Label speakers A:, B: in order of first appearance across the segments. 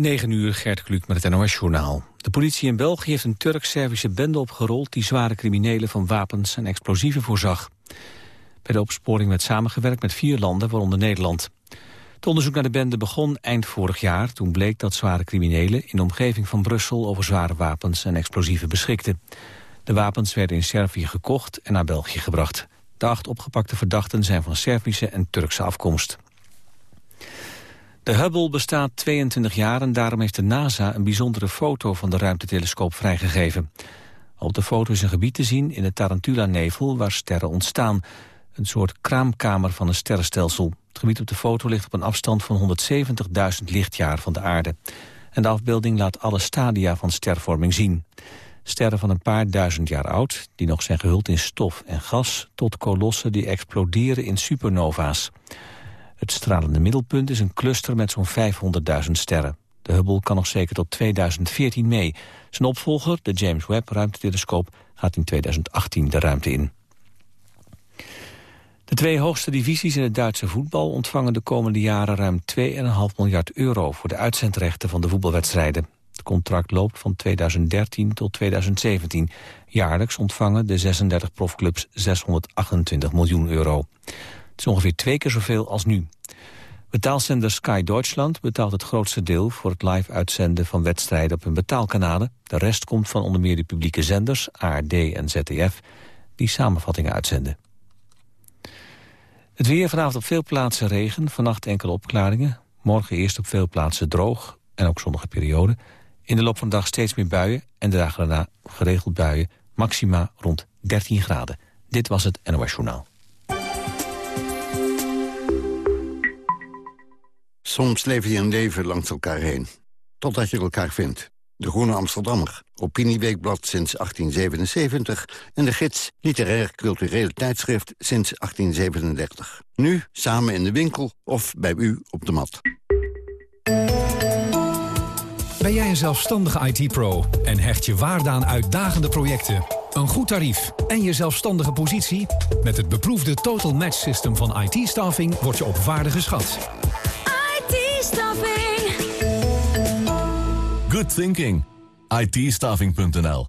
A: 9 uur, Gert Kluk met het NOS-journaal. De politie in België heeft een Turk-Servische bende opgerold... die zware criminelen van wapens en explosieven voorzag. Bij de opsporing werd samengewerkt met vier landen, waaronder Nederland. Het onderzoek naar de bende begon eind vorig jaar. Toen bleek dat zware criminelen in de omgeving van Brussel... over zware wapens en explosieven beschikten. De wapens werden in Servië gekocht en naar België gebracht. De acht opgepakte verdachten zijn van Servische en Turkse afkomst. De Hubble bestaat 22 jaar en daarom heeft de NASA een bijzondere foto van de ruimtetelescoop vrijgegeven. Op de foto is een gebied te zien in de Tarantula-nevel waar sterren ontstaan. Een soort kraamkamer van een sterrenstelsel. Het gebied op de foto ligt op een afstand van 170.000 lichtjaar van de aarde. En de afbeelding laat alle stadia van stervorming zien. Sterren van een paar duizend jaar oud, die nog zijn gehuld in stof en gas... tot kolossen die exploderen in supernova's. Het stralende middelpunt is een cluster met zo'n 500.000 sterren. De Hubble kan nog zeker tot 2014 mee. Zijn opvolger, de James Webb ruimtetelescoop, gaat in 2018 de ruimte in. De twee hoogste divisies in het Duitse voetbal ontvangen de komende jaren ruim 2,5 miljard euro voor de uitzendrechten van de voetbalwedstrijden. Het contract loopt van 2013 tot 2017. Jaarlijks ontvangen de 36 profclubs 628 miljoen euro is ongeveer twee keer zoveel als nu. Betaalzender Sky Deutschland betaalt het grootste deel... voor het live uitzenden van wedstrijden op hun betaalkanalen. De rest komt van onder meer de publieke zenders, ARD en ZDF... die samenvattingen uitzenden. Het weer vanavond op veel plaatsen regen, vannacht enkele opklaringen. Morgen eerst op veel plaatsen droog en ook zonnige periode. In de loop van de dag steeds meer buien en de dagen daarna geregeld buien. Maxima rond 13 graden. Dit was het NOS Journaal.
B: Soms leef je een leven langs elkaar heen. Totdat je elkaar vindt. De Groene Amsterdammer, Opinieweekblad sinds 1877... en de gids Literair Cultureel Tijdschrift sinds 1837. Nu samen in de winkel of bij u op de mat.
C: Ben jij een zelfstandige IT-pro en hecht je waarde aan uitdagende projecten... een goed tarief en je zelfstandige positie? Met het beproefde Total Match System van IT-staffing word je op waarde geschat...
D: Good thinking. ITstaffing.nl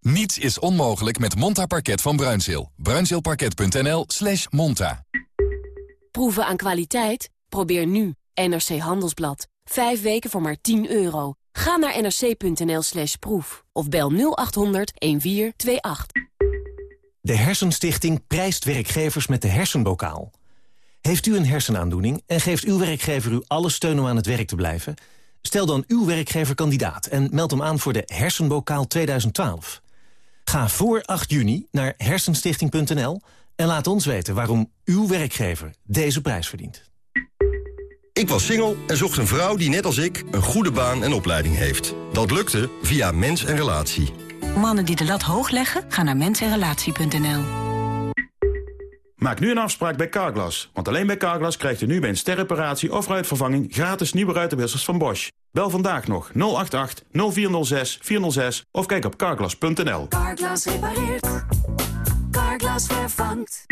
E: Niets is onmogelijk met Monta Parket van Bruinzeel. Bruinzeelparket.nl slash monta.
F: Proeven aan kwaliteit? Probeer nu NRC Handelsblad. Vijf weken voor maar 10 euro. Ga naar nrc.nl slash proef. Of bel 0800 1428.
G: De Hersenstichting prijst werkgevers met de hersenbokaal. Heeft u een hersenaandoening en geeft uw werkgever u alle steun om aan het werk te blijven... Stel dan uw werkgever kandidaat en meld hem aan voor de Hersenbokaal 2012. Ga voor 8 juni naar hersenstichting.nl en laat ons weten waarom uw werkgever deze prijs verdient.
H: Ik was single en zocht een vrouw die net als ik een goede baan en opleiding heeft. Dat lukte via Mens en Relatie.
I: Mannen die de lat hoog leggen, gaan naar mensenrelatie.nl.
J: Maak nu een afspraak bij Carglass. Want alleen bij Carglass krijgt u nu bij een sterreparatie of ruitvervanging... gratis nieuwe ruitenwissers van Bosch. Bel vandaag nog 088 0406 406 of kijk op carglass.nl.
K: Carglass repareert. Carglass vervangt.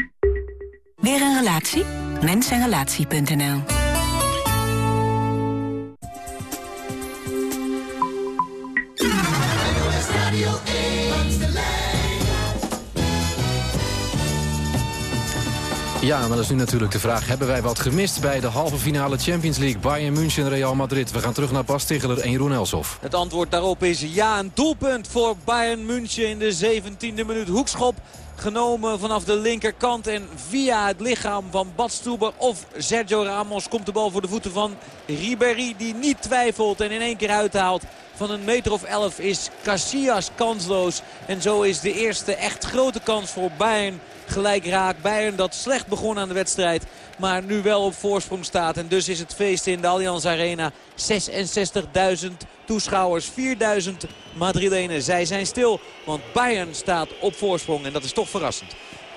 I: Weer een relatie? Mensenrelatie.nl
L: Ja, maar dat is nu natuurlijk de vraag. Hebben wij wat gemist bij de halve finale Champions League? Bayern München, Real Madrid. We gaan terug naar Bas Ticheler en Jeroen Elsof.
M: Het antwoord daarop is ja. Een doelpunt voor Bayern München in de 17e minuut. Hoekschop genomen vanaf de linkerkant. En via het lichaam van Bad Stuber of Sergio Ramos komt de bal voor de voeten van Ribéry. Die niet twijfelt en in één keer uithaalt. Van een meter of elf is Casillas kansloos. En zo is de eerste echt grote kans voor Bayern gelijk raak. Bayern dat slecht begon aan de wedstrijd. Maar nu wel op voorsprong staat. En dus is het feest in de Allianz Arena. 66.000 toeschouwers. 4.000 Madrilenen. Zij zijn stil. Want Bayern staat op voorsprong. En dat is toch verrassend.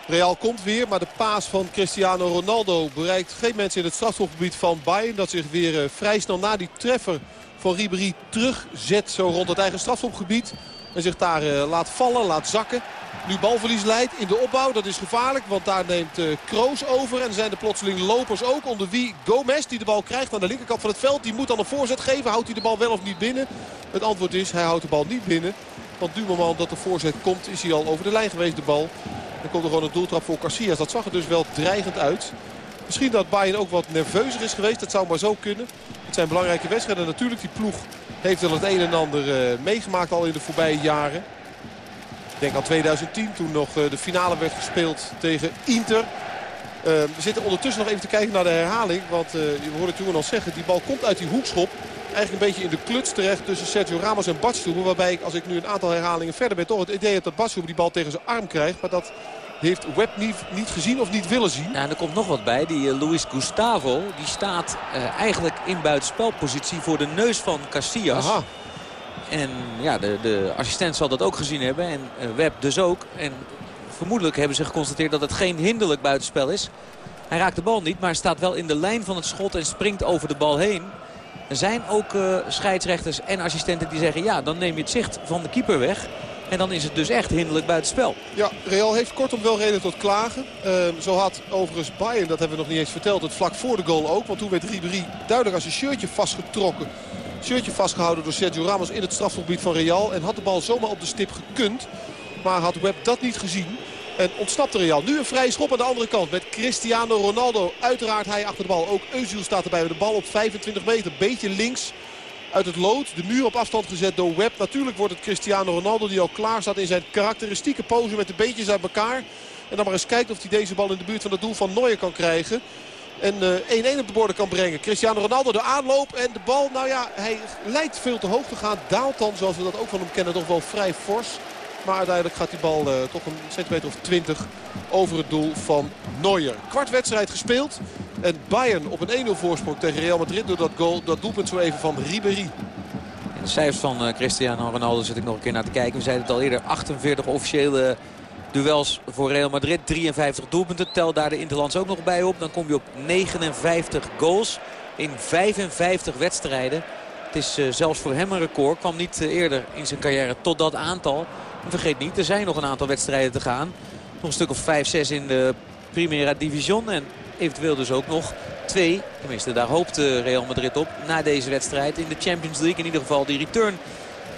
N: Real komt weer, maar de paas van Cristiano Ronaldo bereikt geen mensen in het strafschopgebied van Bayern. Dat zich weer eh, vrij snel na die treffer van Ribéry terugzet zo rond het eigen strafschopgebied. En zich daar eh, laat vallen, laat zakken. Nu balverlies leidt in de opbouw. Dat is gevaarlijk, want daar neemt uh, Kroos over. En zijn de plotseling lopers ook. Onder wie Gomez, die de bal krijgt aan de linkerkant van het veld. Die moet dan een voorzet geven. Houdt hij de bal wel of niet binnen? Het antwoord is, hij houdt de bal niet binnen. Want nu dat de voorzet komt, is hij al over de lijn geweest, de bal. Dan komt er gewoon een doeltrap voor Casillas. Dat zag er dus wel dreigend uit. Misschien dat Bayern ook wat nerveuzer is geweest. Dat zou maar zo kunnen. Het zijn belangrijke wedstrijden. Natuurlijk, die ploeg heeft wel het een en ander uh, meegemaakt al in de voorbije jaren. Ik denk aan 2010 toen nog uh, de finale werd gespeeld tegen Inter. Uh, we zitten ondertussen nog even te kijken naar de herhaling. Want je hoorde toen al zeggen, die bal komt uit die hoekschop. Eigenlijk een beetje in de kluts terecht tussen Sergio Ramos en Badstuber. Waarbij ik, als ik nu een aantal herhalingen verder ben, toch het idee heb dat Badstuber die bal tegen zijn arm krijgt. Maar dat heeft Webb niet, niet gezien of niet willen zien.
M: Ja, en er komt nog wat bij. Die uh, Luis Gustavo die staat uh, eigenlijk in buitenspelpositie voor de neus van Casillas. Aha. En ja, de, de assistent zal dat ook gezien hebben. En uh, Webb dus ook. En vermoedelijk hebben ze geconstateerd dat het geen hinderlijk buitenspel is. Hij raakt de bal niet, maar staat wel in de lijn van het schot en springt over de bal heen. Er zijn ook uh, scheidsrechters en assistenten die zeggen... ja, dan neem je het zicht van de keeper weg. En dan is het dus echt hinderlijk buitenspel.
N: Ja, Real heeft kortom wel reden tot klagen. Uh, zo had overigens Bayern, dat hebben we nog niet eens verteld, het vlak voor de goal ook. Want toen werd Ribéry duidelijk als een shirtje vastgetrokken. Shirtje vastgehouden door Sergio Ramos in het strafgebied van Real. En had de bal zomaar op de stip gekund. Maar had Webb dat niet gezien. En ontsnapte Real. Nu een vrije schop aan de andere kant met Cristiano Ronaldo. Uiteraard hij achter de bal. Ook Özil staat erbij met de bal op 25 meter. Beetje links uit het lood. De muur op afstand gezet door Webb. Natuurlijk wordt het Cristiano Ronaldo die al klaar staat in zijn karakteristieke pose met de beetjes uit elkaar. En dan maar eens kijkt of hij deze bal in de buurt van het doel van Neuer kan krijgen. En 1-1 uh, op de borden kan brengen. Cristiano Ronaldo de aanloop en de bal. Nou ja, hij lijkt veel te hoog te gaan. Daalt dan, zoals we dat ook van hem kennen, toch wel vrij fors. Maar uiteindelijk gaat die bal uh, toch een centimeter of 20 over het doel van Neuer. Kwart wedstrijd gespeeld. En Bayern op een 1-0 voorsprong tegen Real Madrid door dat, goal, dat doelpunt zo even van Ribéry.
M: de cijfers van uh, Cristiano Ronaldo zit ik nog een keer naar te kijken. We zeiden het al eerder, 48 officiële duels voor Real Madrid. 53 doelpunten. Tel daar de Interlands ook nog bij op. Dan kom je op 59 goals in 55 wedstrijden. Het is uh, zelfs voor hem een record. Kwam niet uh, eerder in zijn carrière tot dat aantal. En vergeet niet, er zijn nog een aantal wedstrijden te gaan. Nog een stuk of 5, 6 in de Primera Division. En eventueel dus ook nog twee, tenminste daar hoopt Real Madrid op, na deze wedstrijd in de Champions League. In ieder geval die return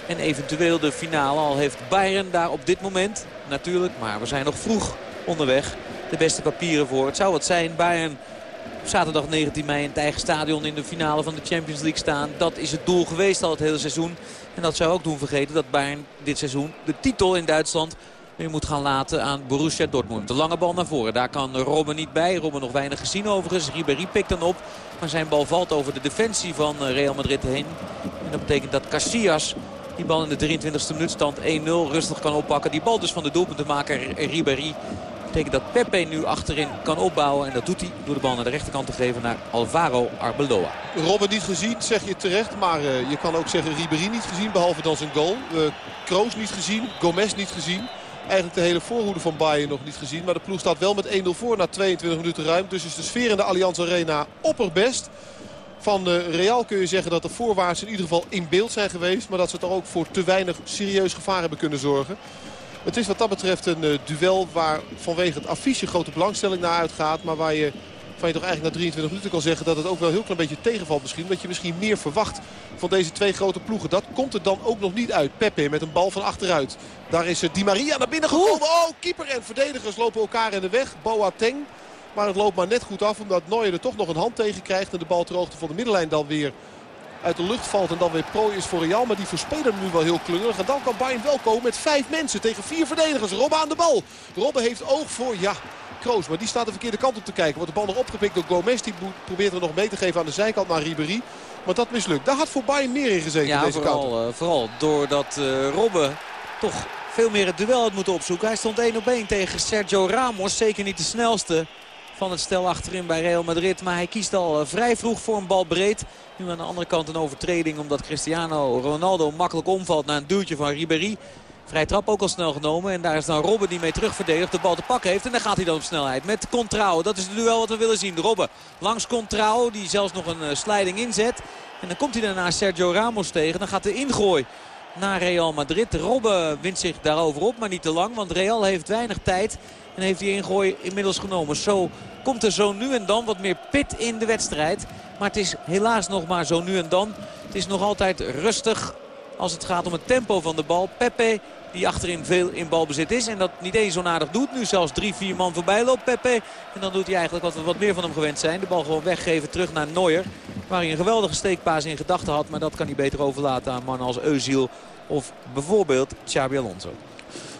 M: en eventueel de finale. Al heeft Bayern daar op dit moment natuurlijk, maar we zijn nog vroeg onderweg, de beste papieren voor. Het zou wat zijn, Bayern op zaterdag 19 mei in het eigen stadion in de finale van de Champions League staan. Dat is het doel geweest al het hele seizoen. En dat zou ook doen vergeten dat Bayern dit seizoen de titel in Duitsland nu moet gaan laten aan Borussia Dortmund. De lange bal naar voren. Daar kan Robben niet bij. Robben nog weinig gezien overigens. Ribéry pikt dan op. Maar zijn bal valt over de defensie van Real Madrid heen. En dat betekent dat Casillas die bal in de 23e minuut stand 1-0 rustig kan oppakken. Die bal dus van de doelpuntenmaker Ribéry. Dat betekent dat Pepe nu achterin kan opbouwen. En dat doet hij door de bal naar de rechterkant te geven naar Alvaro Arbeloa.
N: Robben niet gezien, zeg je terecht. Maar uh, je kan ook zeggen Ribéry niet gezien, behalve dan zijn goal. Uh, Kroos niet gezien, Gomez niet gezien. Eigenlijk de hele voorhoede van Bayern nog niet gezien. Maar de ploeg staat wel met 1-0 voor na 22 minuten ruim. Dus is de sfeer in de Allianz Arena opperbest. Van Real kun je zeggen dat de voorwaarts in ieder geval in beeld zijn geweest. Maar dat ze toch ook voor te weinig serieus gevaar hebben kunnen zorgen. Het is wat dat betreft een uh, duel waar vanwege het affiche grote belangstelling naar uitgaat. Maar waar je van je toch eigenlijk na 23 minuten kan zeggen dat het ook wel heel klein beetje tegenvalt misschien. Dat je misschien meer verwacht van deze twee grote ploegen. Dat komt er dan ook nog niet uit. Pepe met een bal van achteruit. Daar is uh, Di Maria naar binnen gekomen. Oh, keeper en verdedigers lopen elkaar in de weg. Boateng. Maar het loopt maar net goed af omdat Neuer er toch nog een hand tegen krijgt. En de bal ter hoogte van de middenlijn dan weer uit de lucht valt. En dan weer prooi is voor Real. Maar die verspelen nu wel heel klungelig. En dan kan Bayern wel komen met vijf mensen tegen vier verdedigers. Robben aan de bal. Robben heeft oog voor, ja, Kroos. Maar die staat de verkeerde kant op te kijken. Wordt de bal nog opgepikt door Gomez. Die probeert er nog mee te geven aan de zijkant naar Ribéry. Maar dat mislukt. Daar had voor Bayern meer in gezeten
M: ja,
N: deze
M: vooral,
N: kant.
M: Uh, vooral doordat uh, Robben toch veel meer het duel had moeten opzoeken. Hij stond 1 op 1 tegen Sergio Ramos. Zeker niet de snelste van het stel achterin bij Real Madrid. Maar hij kiest al uh, vrij vroeg voor een bal breed. Nu aan de andere kant een overtreding omdat Cristiano Ronaldo makkelijk omvalt na een duwtje van Ribéry. Vrij trap ook al snel genomen. En daar is dan Robben die mee terugverdedigt. De bal te pakken heeft. En dan gaat hij dan op snelheid. Met Contrao. Dat is het duel wat we willen zien. Robben langs Contrao. Die zelfs nog een uh, sliding inzet. En dan komt hij daarna Sergio Ramos tegen. Dan gaat de ingooi naar Real Madrid. Robben wint zich daarover op, maar niet te lang. Want Real heeft weinig tijd en heeft die ingooi inmiddels genomen. Zo komt er zo nu en dan wat meer pit in de wedstrijd. Maar het is helaas nog maar zo nu en dan. Het is nog altijd rustig als het gaat om het tempo van de bal. Pepe die achterin veel in balbezit is. En dat niet eens zo nadig doet. Nu zelfs drie, vier man voorbij loopt Pepe. En dan doet hij eigenlijk wat we wat meer van hem gewend zijn. De bal gewoon weggeven terug naar Neuer. Waar hij een geweldige steekpaas in gedachten had. Maar dat kan hij beter overlaten aan mannen als Eusiel. Of bijvoorbeeld Xabi Alonso.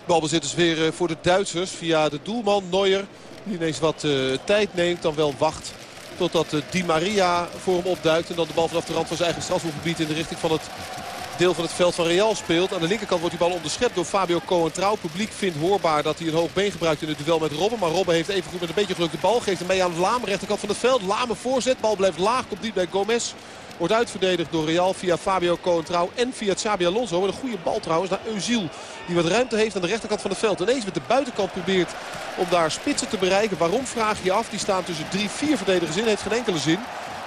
N: Balbezit is weer eh, voor de Duitsers via de doelman Neuer. Die ineens wat uh, tijd neemt, dan wel wacht totdat uh, Di Maria voor hem opduikt. En dan de bal vanaf de rand van zijn eigen strafschopgebied in de richting van het deel van het veld van Real speelt. Aan de linkerkant wordt die bal onderschept door Fabio Cohen-Trouw. Publiek vindt hoorbaar dat hij een hoog been gebruikt in het duel met Robben. Maar Robben heeft even goed met een beetje geluk de bal. Geeft hem mee aan Laam, rechterkant van het veld. Lame voorzet, bal blijft laag, komt diep bij Gomez. Wordt uitverdedigd door Real via Fabio Cohen-Trouw en via Xabi Alonso. Een goede bal trouwens naar Eusiel. Die wat ruimte heeft aan de rechterkant van het veld. Ineens met de buitenkant probeert om daar spitsen te bereiken. Waarom vraag je af? Die staan tussen drie, vier verdedigers in. Heeft geen enkele zin.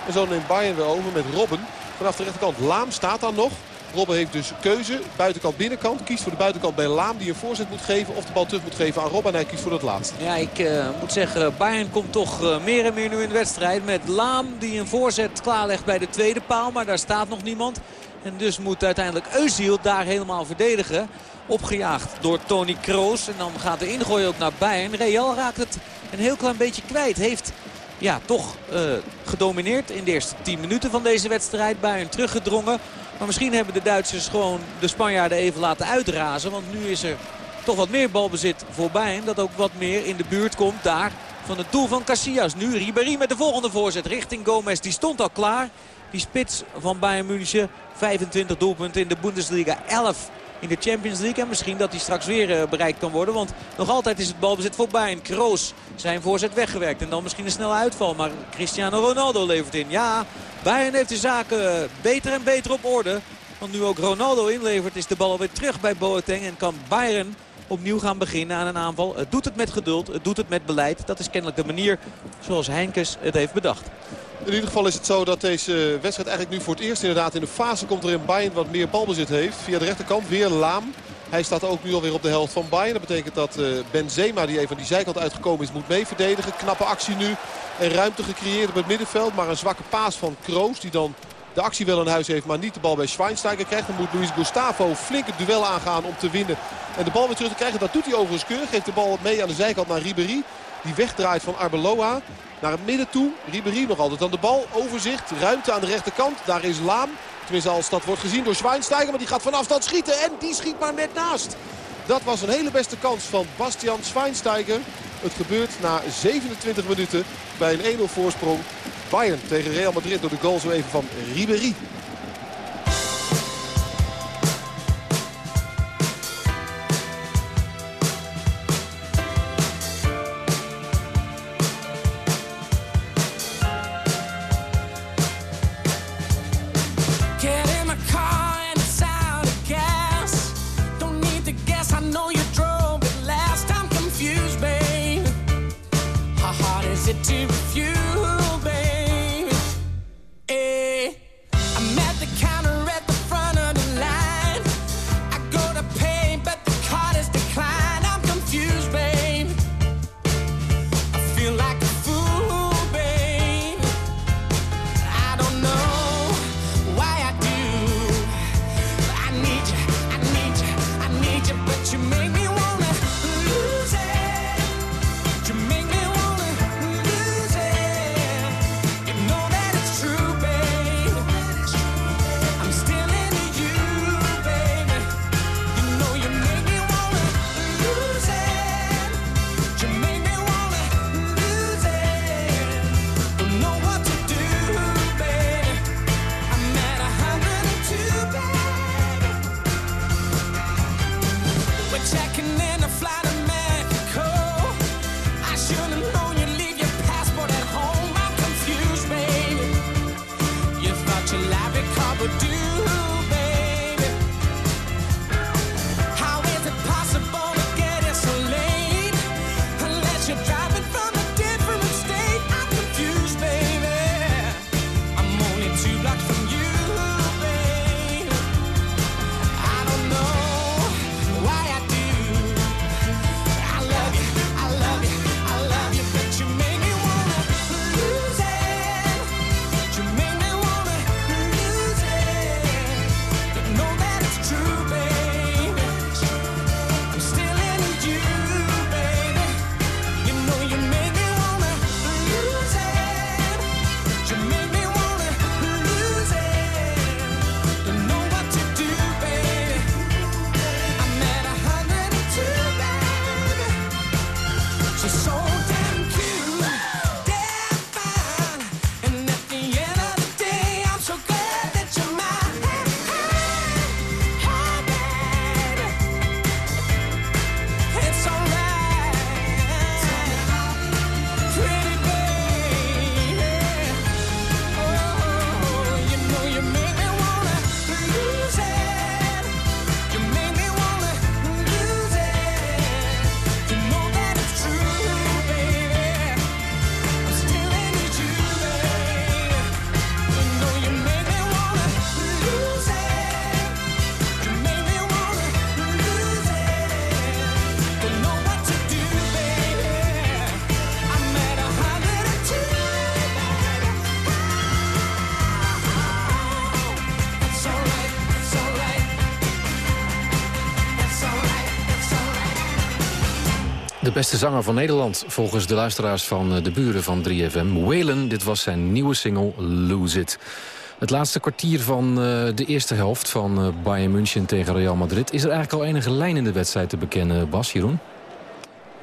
N: En zo neemt Bayern weer over met Robben. Vanaf de rechterkant Laam staat dan nog. Robben heeft dus keuze. Buitenkant, binnenkant. Kiest voor de buitenkant bij Laam die een voorzet moet geven. Of de bal terug moet geven aan Robben. En hij kiest voor dat laatste.
M: Ja, ik uh, moet zeggen, Bayern komt toch uh, meer en meer nu in de wedstrijd. Met Laam die een voorzet klaarlegt bij de tweede paal. Maar daar staat nog niemand. En dus moet uiteindelijk Eusiel daar helemaal verdedigen. Opgejaagd door Tony Kroos. En dan gaat de ingooi ook naar Bayern. Real raakt het een heel klein beetje kwijt. Heeft ja, toch uh, gedomineerd in de eerste 10 minuten van deze wedstrijd. Bayern teruggedrongen. Maar misschien hebben de Duitsers gewoon de Spanjaarden even laten uitrazen. Want nu is er toch wat meer balbezit voor Bayern. Dat ook wat meer in de buurt komt daar van het doel van Casillas. Nu Ribéry met de volgende voorzet richting Gomez. Die stond al klaar. Die spits van Bayern München. 25 doelpunten in de Bundesliga. 11 in de Champions League. En misschien dat hij straks weer bereikt kan worden. Want nog altijd is het balbezit voor Bayern. Kroos zijn voorzet weggewerkt. En dan misschien een snelle uitval. Maar Cristiano Ronaldo levert in. Ja, Bayern heeft de zaken beter en beter op orde. Want nu ook Ronaldo inlevert is de bal alweer terug bij Boateng. En kan Bayern opnieuw gaan beginnen aan een aanval. Het doet het met geduld, het doet het met beleid. Dat is kennelijk de manier zoals Heinkes het heeft bedacht.
N: In ieder geval is het zo dat deze wedstrijd eigenlijk nu voor het eerst inderdaad in de fase komt waarin Bayern wat meer balbezit heeft. Via de rechterkant weer Laam. Hij staat ook nu alweer op de helft van Bayern. Dat betekent dat Benzema, die even van die zijkant uitgekomen is, moet mee verdedigen. Knappe actie nu. En ruimte gecreëerd op het middenveld. Maar een zwakke paas van Kroos, die dan de actie wel in huis heeft, maar niet de bal bij Schweinsteiger krijgt. Dan moet Luis Gustavo flink het duel aangaan om te winnen. En de bal weer terug te krijgen. Dat doet hij overigens keurig. Geeft de bal mee aan de zijkant naar Ribéry. Die wegdraait van Arbeloa naar het midden toe. Ribéry nog altijd aan de bal. Overzicht. Ruimte aan de rechterkant. Daar is Laam. Tenminste als dat wordt gezien door Schweinsteiger. Maar die gaat van afstand schieten. En die schiet maar net naast. Dat was een hele beste kans van Bastian Schweinsteiger. Het gebeurt na 27 minuten bij een 1-0 voorsprong. Bayern tegen Real Madrid door de goal zo even van Ribéry.
L: Beste zanger van Nederland, volgens de luisteraars van eh, de buren van 3FM. Waylon, dit was zijn nieuwe single Lose It. Het laatste kwartier van uh, de eerste helft van uh, Bayern München tegen Real Madrid. Is er eigenlijk al enige lijn in de wedstrijd te bekennen, Bas, Jeroen?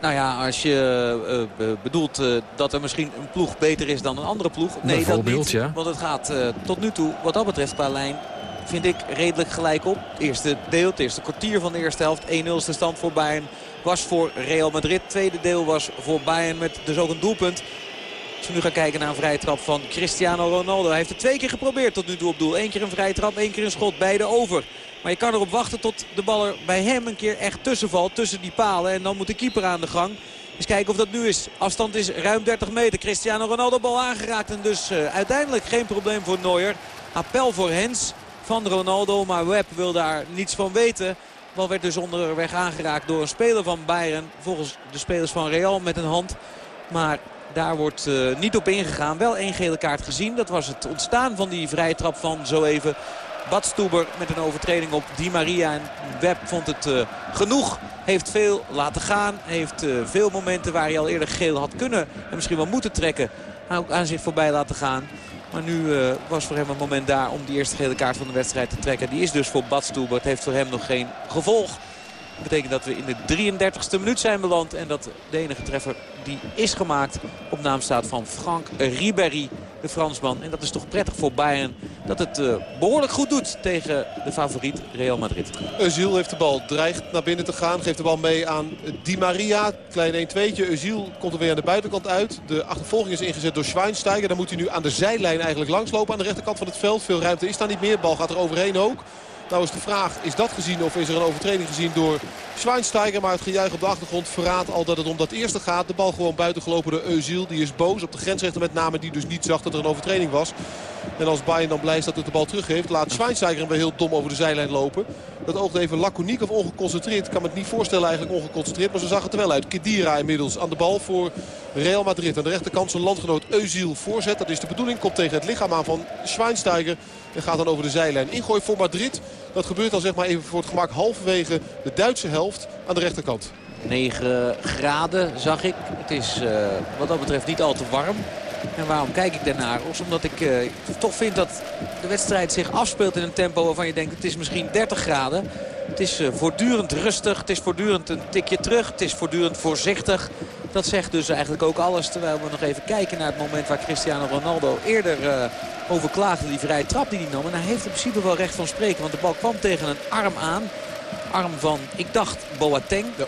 M: Nou ja, als je uh, bedoelt dat er misschien een ploeg beter is dan een andere ploeg. Nee, dat niet. Ja. Want het gaat tot nu toe, wat dat betreft qua lijn, vind ik redelijk gelijk op. Het eerste deel, het eerste kwartier van de eerste helft. 1-0 is de stand voor Bayern was voor Real Madrid. Tweede deel was voor Bayern met dus ook een doelpunt. Als we nu gaan kijken naar een vrije trap van Cristiano Ronaldo. Hij heeft het twee keer geprobeerd tot nu toe op doel. Eén keer een vrije trap, één keer een schot. Beide over. Maar je kan erop wachten tot de bal er bij hem een keer echt tussen valt. Tussen die palen. En dan moet de keeper aan de gang. Eens kijken of dat nu is. Afstand is ruim 30 meter. Cristiano Ronaldo bal aangeraakt. En dus uh, uiteindelijk geen probleem voor Neuer. Appel voor Hens van Ronaldo. Maar Webb wil daar niets van weten. Bal werd dus onderweg aangeraakt door een speler van Bayern. Volgens de spelers van Real met een hand. Maar daar wordt uh, niet op ingegaan. Wel één gele kaart gezien. Dat was het ontstaan van die vrije trap van zo even. Badstuber met een overtreding op Di Maria. En Webb vond het uh, genoeg. Heeft veel laten gaan. Heeft uh, veel momenten waar hij al eerder geel had kunnen. En misschien wel moeten trekken. Ook aan zich voorbij laten gaan. Maar nu uh, was voor hem een moment daar om die eerste gele kaart van de wedstrijd te trekken. Die is dus voor Badstuber. Het heeft voor hem nog geen gevolg. Dat betekent dat we in de 33ste minuut zijn beland. En dat de enige treffer die is gemaakt op naam staat van Frank Ribéry, de Fransman. En dat is toch prettig voor Bayern dat het uh, behoorlijk goed doet tegen de favoriet Real Madrid.
N: Özil heeft de bal, dreigt naar binnen te gaan. Geeft de bal mee aan Di Maria. Klein 1-2'tje. Özil komt er weer aan de buitenkant uit. De achtervolging is ingezet door Schweinsteiger. Dan moet hij nu aan de zijlijn eigenlijk langslopen. Aan de rechterkant van het veld. Veel ruimte is daar niet meer. Bal gaat er overheen ook. Nou is de vraag, is dat gezien of is er een overtreding gezien door Schweinsteiger? Maar het gejuich op de achtergrond verraadt al dat het om dat eerste gaat. De bal gewoon buiten gelopen door Eusiel. Die is boos op de grensrechter met name die dus niet zag dat er een overtreding was. En als Bayern dan blij is dat het de bal teruggeeft. Laat Schweinsteiger hem weer heel dom over de zijlijn lopen. Dat oogt even laconiek of ongeconcentreerd. Ik kan me het niet voorstellen eigenlijk ongeconcentreerd. Maar zo zag het er wel uit. Kedira inmiddels aan de bal voor Real Madrid. Aan de rechterkant zijn landgenoot Eusiel voorzet. Dat is de bedoeling. Komt tegen het lichaam aan van Schweinsteiger. En gaat dan over de zijlijn. Ingooi voor Madrid. Dat gebeurt dan zeg maar even voor het gemak halverwege de Duitse helft aan de rechterkant.
M: 9 graden zag ik. Het is uh, wat dat betreft niet al te warm. En waarom kijk ik daarnaar? Omdat ik uh, toch vind dat de wedstrijd zich afspeelt in een tempo waarvan je denkt het is misschien 30 graden. Het is uh, voortdurend rustig. Het is voortdurend een tikje terug. Het is voortdurend voorzichtig. Dat zegt dus eigenlijk ook alles. Terwijl we nog even kijken naar het moment waar Cristiano Ronaldo eerder uh, over klaagde. Die vrije trap die hij nam. En hij heeft in principe wel recht van spreken. Want de bal kwam tegen een arm aan. Arm van, ik dacht, Boateng. Ja.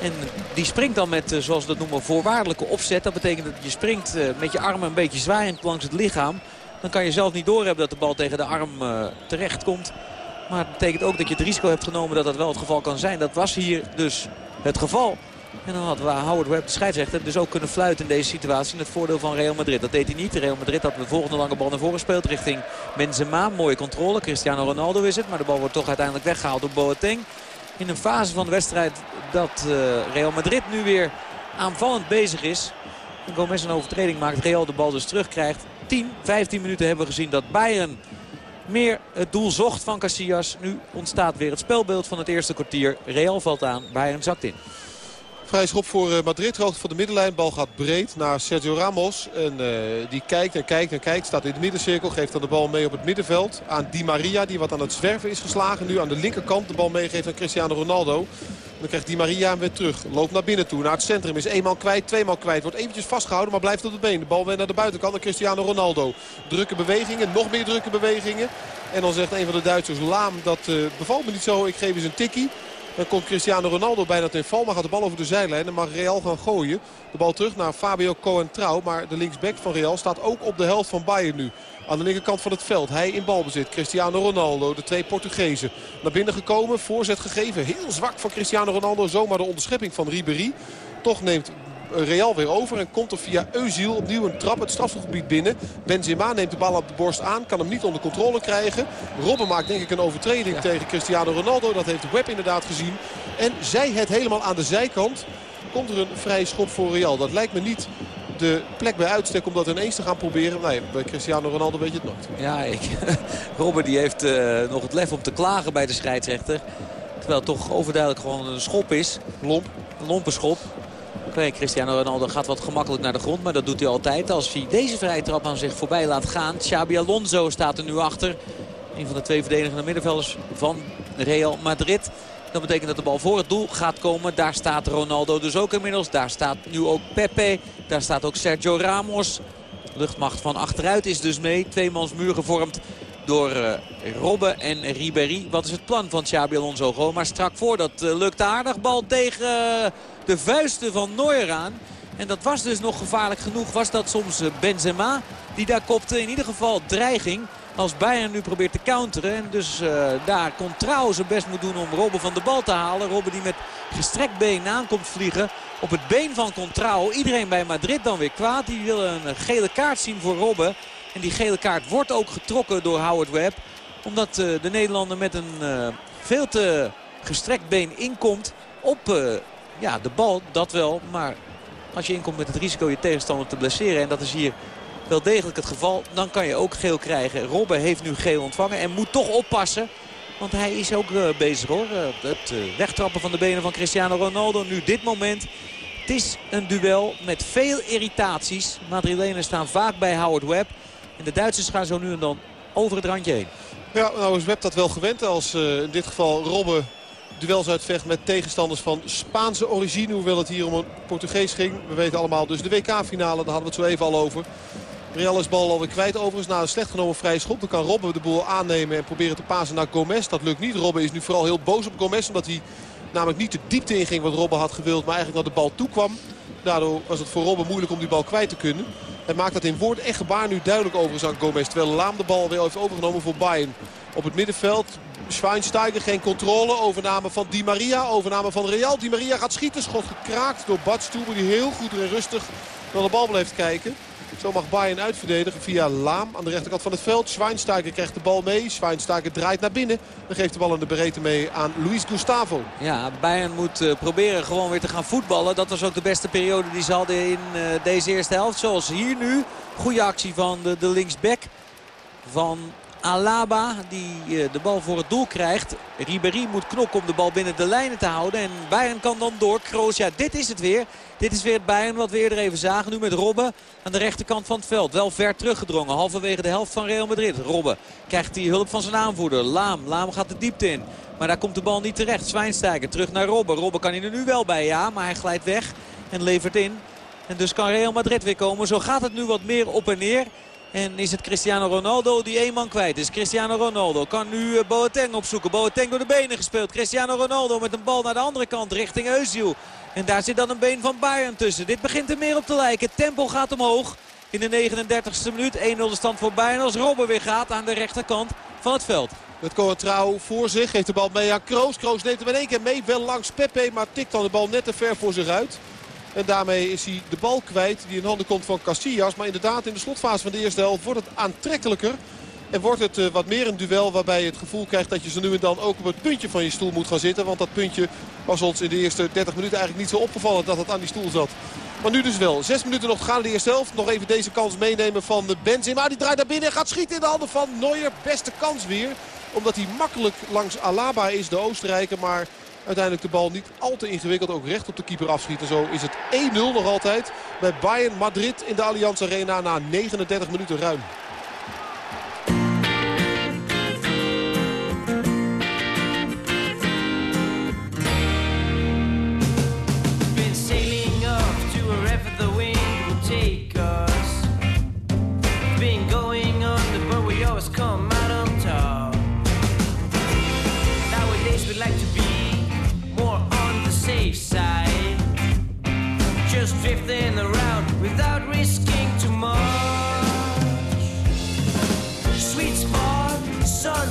M: En die springt dan met, zoals we dat noemen, voorwaardelijke opzet. Dat betekent dat je springt met je armen een beetje zwaaiend langs het lichaam. Dan kan je zelf niet doorhebben dat de bal tegen de arm uh, terecht komt. Maar het betekent ook dat je het risico hebt genomen dat dat wel het geval kan zijn. Dat was hier dus het geval. En dan had Howard Webb, de scheidsrechter, dus ook kunnen fluiten in deze situatie. In het voordeel van Real Madrid. Dat deed hij niet. Real Madrid had de volgende lange bal naar voren gespeeld richting Benzema. Mooie controle. Cristiano Ronaldo is het. Maar de bal wordt toch uiteindelijk weggehaald door Boateng. In een fase van de wedstrijd dat uh, Real Madrid nu weer aanvallend bezig is. En Gomez een overtreding maakt. Real de bal dus terugkrijgt. 10, 15 minuten hebben we gezien dat Bayern meer het doel zocht van Casillas. Nu ontstaat weer het spelbeeld van het eerste kwartier. Real valt aan, Bayern zakt in.
N: Vrij schop voor Madrid, hoogte van de middenlijn. Bal gaat breed naar Sergio Ramos. En uh, die kijkt en kijkt en kijkt. Staat in de middencirkel. Geeft dan de bal mee op het middenveld. Aan Di Maria, die wat aan het zwerven is geslagen. Nu aan de linkerkant de bal meegeeft aan Cristiano Ronaldo. Dan krijgt Di Maria hem weer terug. Loopt naar binnen toe, naar het centrum. Is eenmaal kwijt, tweemaal kwijt. Wordt eventjes vastgehouden, maar blijft op de been. De bal weer naar de buitenkant Cristiano Ronaldo. Drukke bewegingen, nog meer drukke bewegingen. En dan zegt een van de Duitsers, Laam, dat uh, bevalt me niet zo. Ik geef eens een tikkie. Dan komt Cristiano Ronaldo bijna ten val. Maar gaat de bal over de zijlijn. En mag Real gaan gooien. De bal terug naar Fabio Cohen-Trouw. Maar de linksback van Real staat ook op de helft van Bayern nu. Aan de linkerkant van het veld. Hij in balbezit. Cristiano Ronaldo, de twee Portugezen. Naar binnen gekomen, voorzet gegeven. Heel zwak van Cristiano Ronaldo. Zomaar de onderschepping van Ribéry. Toch neemt Real weer over en komt er via Eusiel opnieuw een trap het strafgebied binnen. Benzema neemt de bal op de borst aan, kan hem niet onder controle krijgen. Robben maakt denk ik een overtreding ja. tegen Cristiano Ronaldo. Dat heeft Webb inderdaad gezien. En zij het helemaal aan de zijkant. Komt er een vrije schop voor Real. Dat lijkt me niet de plek bij uitstek om dat ineens te gaan proberen. Nee, bij Cristiano Ronaldo weet je het nooit.
M: Ja, ik, Robben die heeft uh, nog het lef om te klagen bij de scheidsrechter. Terwijl het toch overduidelijk gewoon een schop is.
N: Lomp.
M: Een lompe schop. Cristiano Ronaldo gaat wat gemakkelijk naar de grond. Maar dat doet hij altijd als hij deze vrije trap aan zich voorbij laat gaan. Xabi Alonso staat er nu achter. Een van de twee verdedigende middenvelders van Real Madrid. Dat betekent dat de bal voor het doel gaat komen. Daar staat Ronaldo dus ook inmiddels. Daar staat nu ook Pepe. Daar staat ook Sergio Ramos. Luchtmacht van achteruit is dus mee. Tweemans muur gevormd door uh, Robben en Ribéry. Wat is het plan van Xabi Alonso? Gewoon maar strak voor. Dat uh, lukt aardig. Bal tegen uh, de vuisten van Neuer aan. En dat was dus nog gevaarlijk genoeg. Was dat soms Benzema die daar kopte. In ieder geval dreiging. Als Bayern nu probeert te counteren. En dus daar Contrao zijn best moet doen om Robben van de bal te halen. Robben die met gestrekt been aankomt vliegen. Op het been van Contrao. Iedereen bij Madrid dan weer kwaad. Die wil een gele kaart zien voor Robben. En die gele kaart wordt ook getrokken door Howard Webb. Omdat uh, de Nederlander met een uh, veel te gestrekt been inkomt op ja, de bal. Dat wel. Maar als je inkomt met het risico je tegenstander te blesseren. En dat is hier wel degelijk het geval. Dan kan je ook geel krijgen. Robben heeft nu geel ontvangen en moet toch oppassen. Want hij is ook bezig hoor. Het wegtrappen van de benen van Cristiano Ronaldo. Nu dit moment. Het is een duel met veel irritaties. Madrilenen staan vaak bij Howard Webb. En de Duitsers gaan zo nu en dan over het randje heen.
N: Ja, nou is Webb dat wel gewend als in dit geval Robben duels uitvecht met tegenstanders van Spaanse origine. Hoewel het hier om een Portugees ging. We weten allemaal dus de WK-finale, daar hadden we het zo even al over. Real is bal alweer kwijt overigens na een slecht genomen vrije schop. Dan kan Robben de boel aannemen en proberen te pasen naar Gomez. Dat lukt niet. Robben is nu vooral heel boos op Gomez. Omdat hij namelijk niet de diepte inging wat Robben had gewild. Maar eigenlijk naar de bal toe kwam. Daardoor was het voor Robben moeilijk om die bal kwijt te kunnen. Hij maakt dat in woord en gebaar nu duidelijk overigens aan Gomez. Terwijl Laam de bal weer heeft overgenomen voor Bayern. Op het middenveld Schweinsteiger geen controle. Overname van Di Maria. Overname van Real. Di Maria gaat schieten. Schot gekraakt door Bad Stoeber. Die heel goed en rustig naar de bal blijft kijken. Zo mag Bayern uitverdedigen via Laam aan de rechterkant van het veld. Schweinsteiger krijgt de bal mee. Schweinsteiger draait naar binnen. Dan geeft de bal in de breedte mee aan Luis Gustavo.
M: Ja, Bayern moet uh, proberen gewoon weer te gaan voetballen. Dat was ook de beste periode die ze hadden in uh, deze eerste helft. Zoals hier nu. Goede actie van de, de linksback van Alaba die uh, de bal voor het doel krijgt. Ribéry moet knokken om de bal binnen de lijnen te houden. En Bayern kan dan door. Kroos, ja dit is het weer. Dit is weer het Bayern wat we eerder even zagen. Nu met Robben aan de rechterkant van het veld. Wel ver teruggedrongen. Halverwege de helft van Real Madrid. Robben krijgt die hulp van zijn aanvoerder. Laam. Laam gaat de diepte in. Maar daar komt de bal niet terecht. Zwijnstijger terug naar Robben. Robben kan hij er nu wel bij, ja. Maar hij glijdt weg en levert in. En dus kan Real Madrid weer komen. Zo gaat het nu wat meer op en neer. En is het Cristiano Ronaldo die één man kwijt is. Cristiano Ronaldo kan nu Boateng opzoeken. Boateng door de benen gespeeld. Cristiano Ronaldo met een bal naar de andere kant richting Özil. En daar zit dan een been van Bayern tussen. Dit begint er meer op te lijken. Tempo gaat omhoog in de 39e minuut. 1-0 de stand voor Bayern als Robben weer gaat aan de rechterkant van het veld.
N: Met Trouw voor zich. Geeft de bal mee aan Kroos. Kroos neemt hem in één keer mee. Wel langs Pepe. Maar tikt dan de bal net te ver voor zich uit. En daarmee is hij de bal kwijt die in handen komt van Casillas. Maar inderdaad in de slotfase van de eerste helft wordt het aantrekkelijker. En wordt het uh, wat meer een duel waarbij je het gevoel krijgt dat je zo nu en dan ook op het puntje van je stoel moet gaan zitten. Want dat puntje was ons in de eerste 30 minuten eigenlijk niet zo opgevallen dat het aan die stoel zat. Maar nu dus wel. Zes minuten nog te gaan in de eerste helft. Nog even deze kans meenemen van Benzema. Die draait naar binnen en gaat schieten in de handen van Neuer. Beste kans weer. Omdat hij makkelijk langs Alaba is, de Oostenrijker. Maar uiteindelijk de bal niet al te ingewikkeld ook recht op de keeper afschieten. Zo is het 1-0 nog altijd bij Bayern Madrid in de Allianz Arena na 39 minuten ruim.
O: Drifting around without risking too much. Sweet spot, sun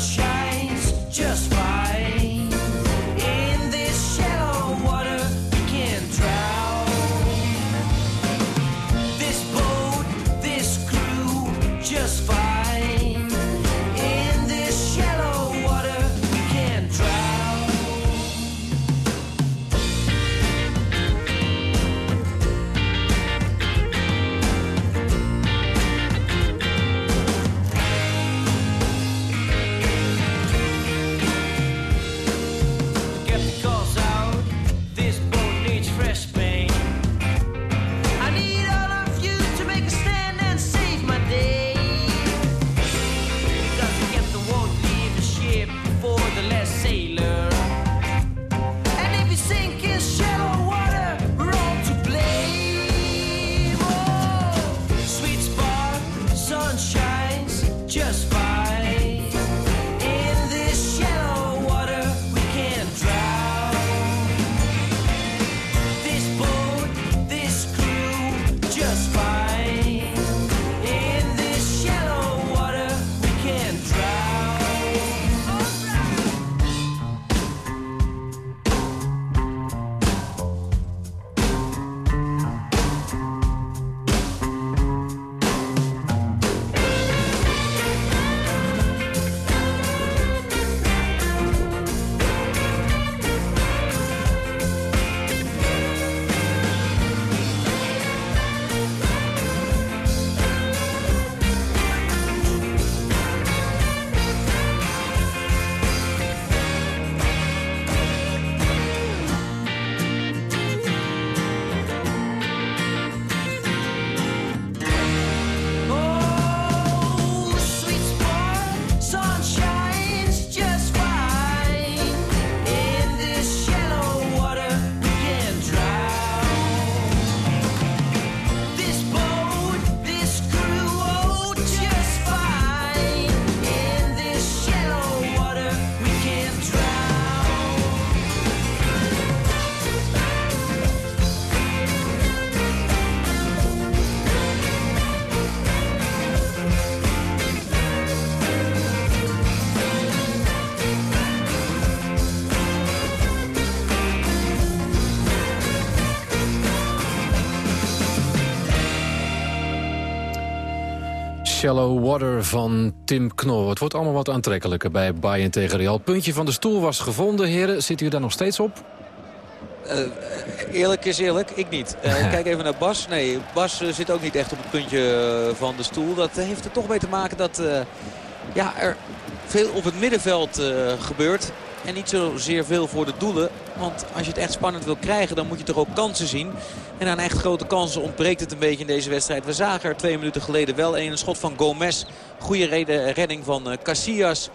O: Shallow Water
L: van Tim Knol. Het wordt allemaal wat aantrekkelijker bij Bayern tegen Real. Puntje van de stoel was gevonden, heren. Zit u daar nog steeds op?
M: Uh, eerlijk is eerlijk, ik niet. Uh, kijk even naar Bas. Nee, Bas uh, zit ook niet echt op het puntje van de stoel. Dat heeft er toch mee te maken dat ja, er veel op het middenveld gebeurt. En niet zozeer veel voor de doelen. Want als je het echt spannend wil krijgen, dan moet je toch ook kansen zien. En aan echt grote kansen ontbreekt het een beetje in deze wedstrijd. We zagen er twee minuten geleden wel een. Een schot van Gomez. Goede redding van Casillas.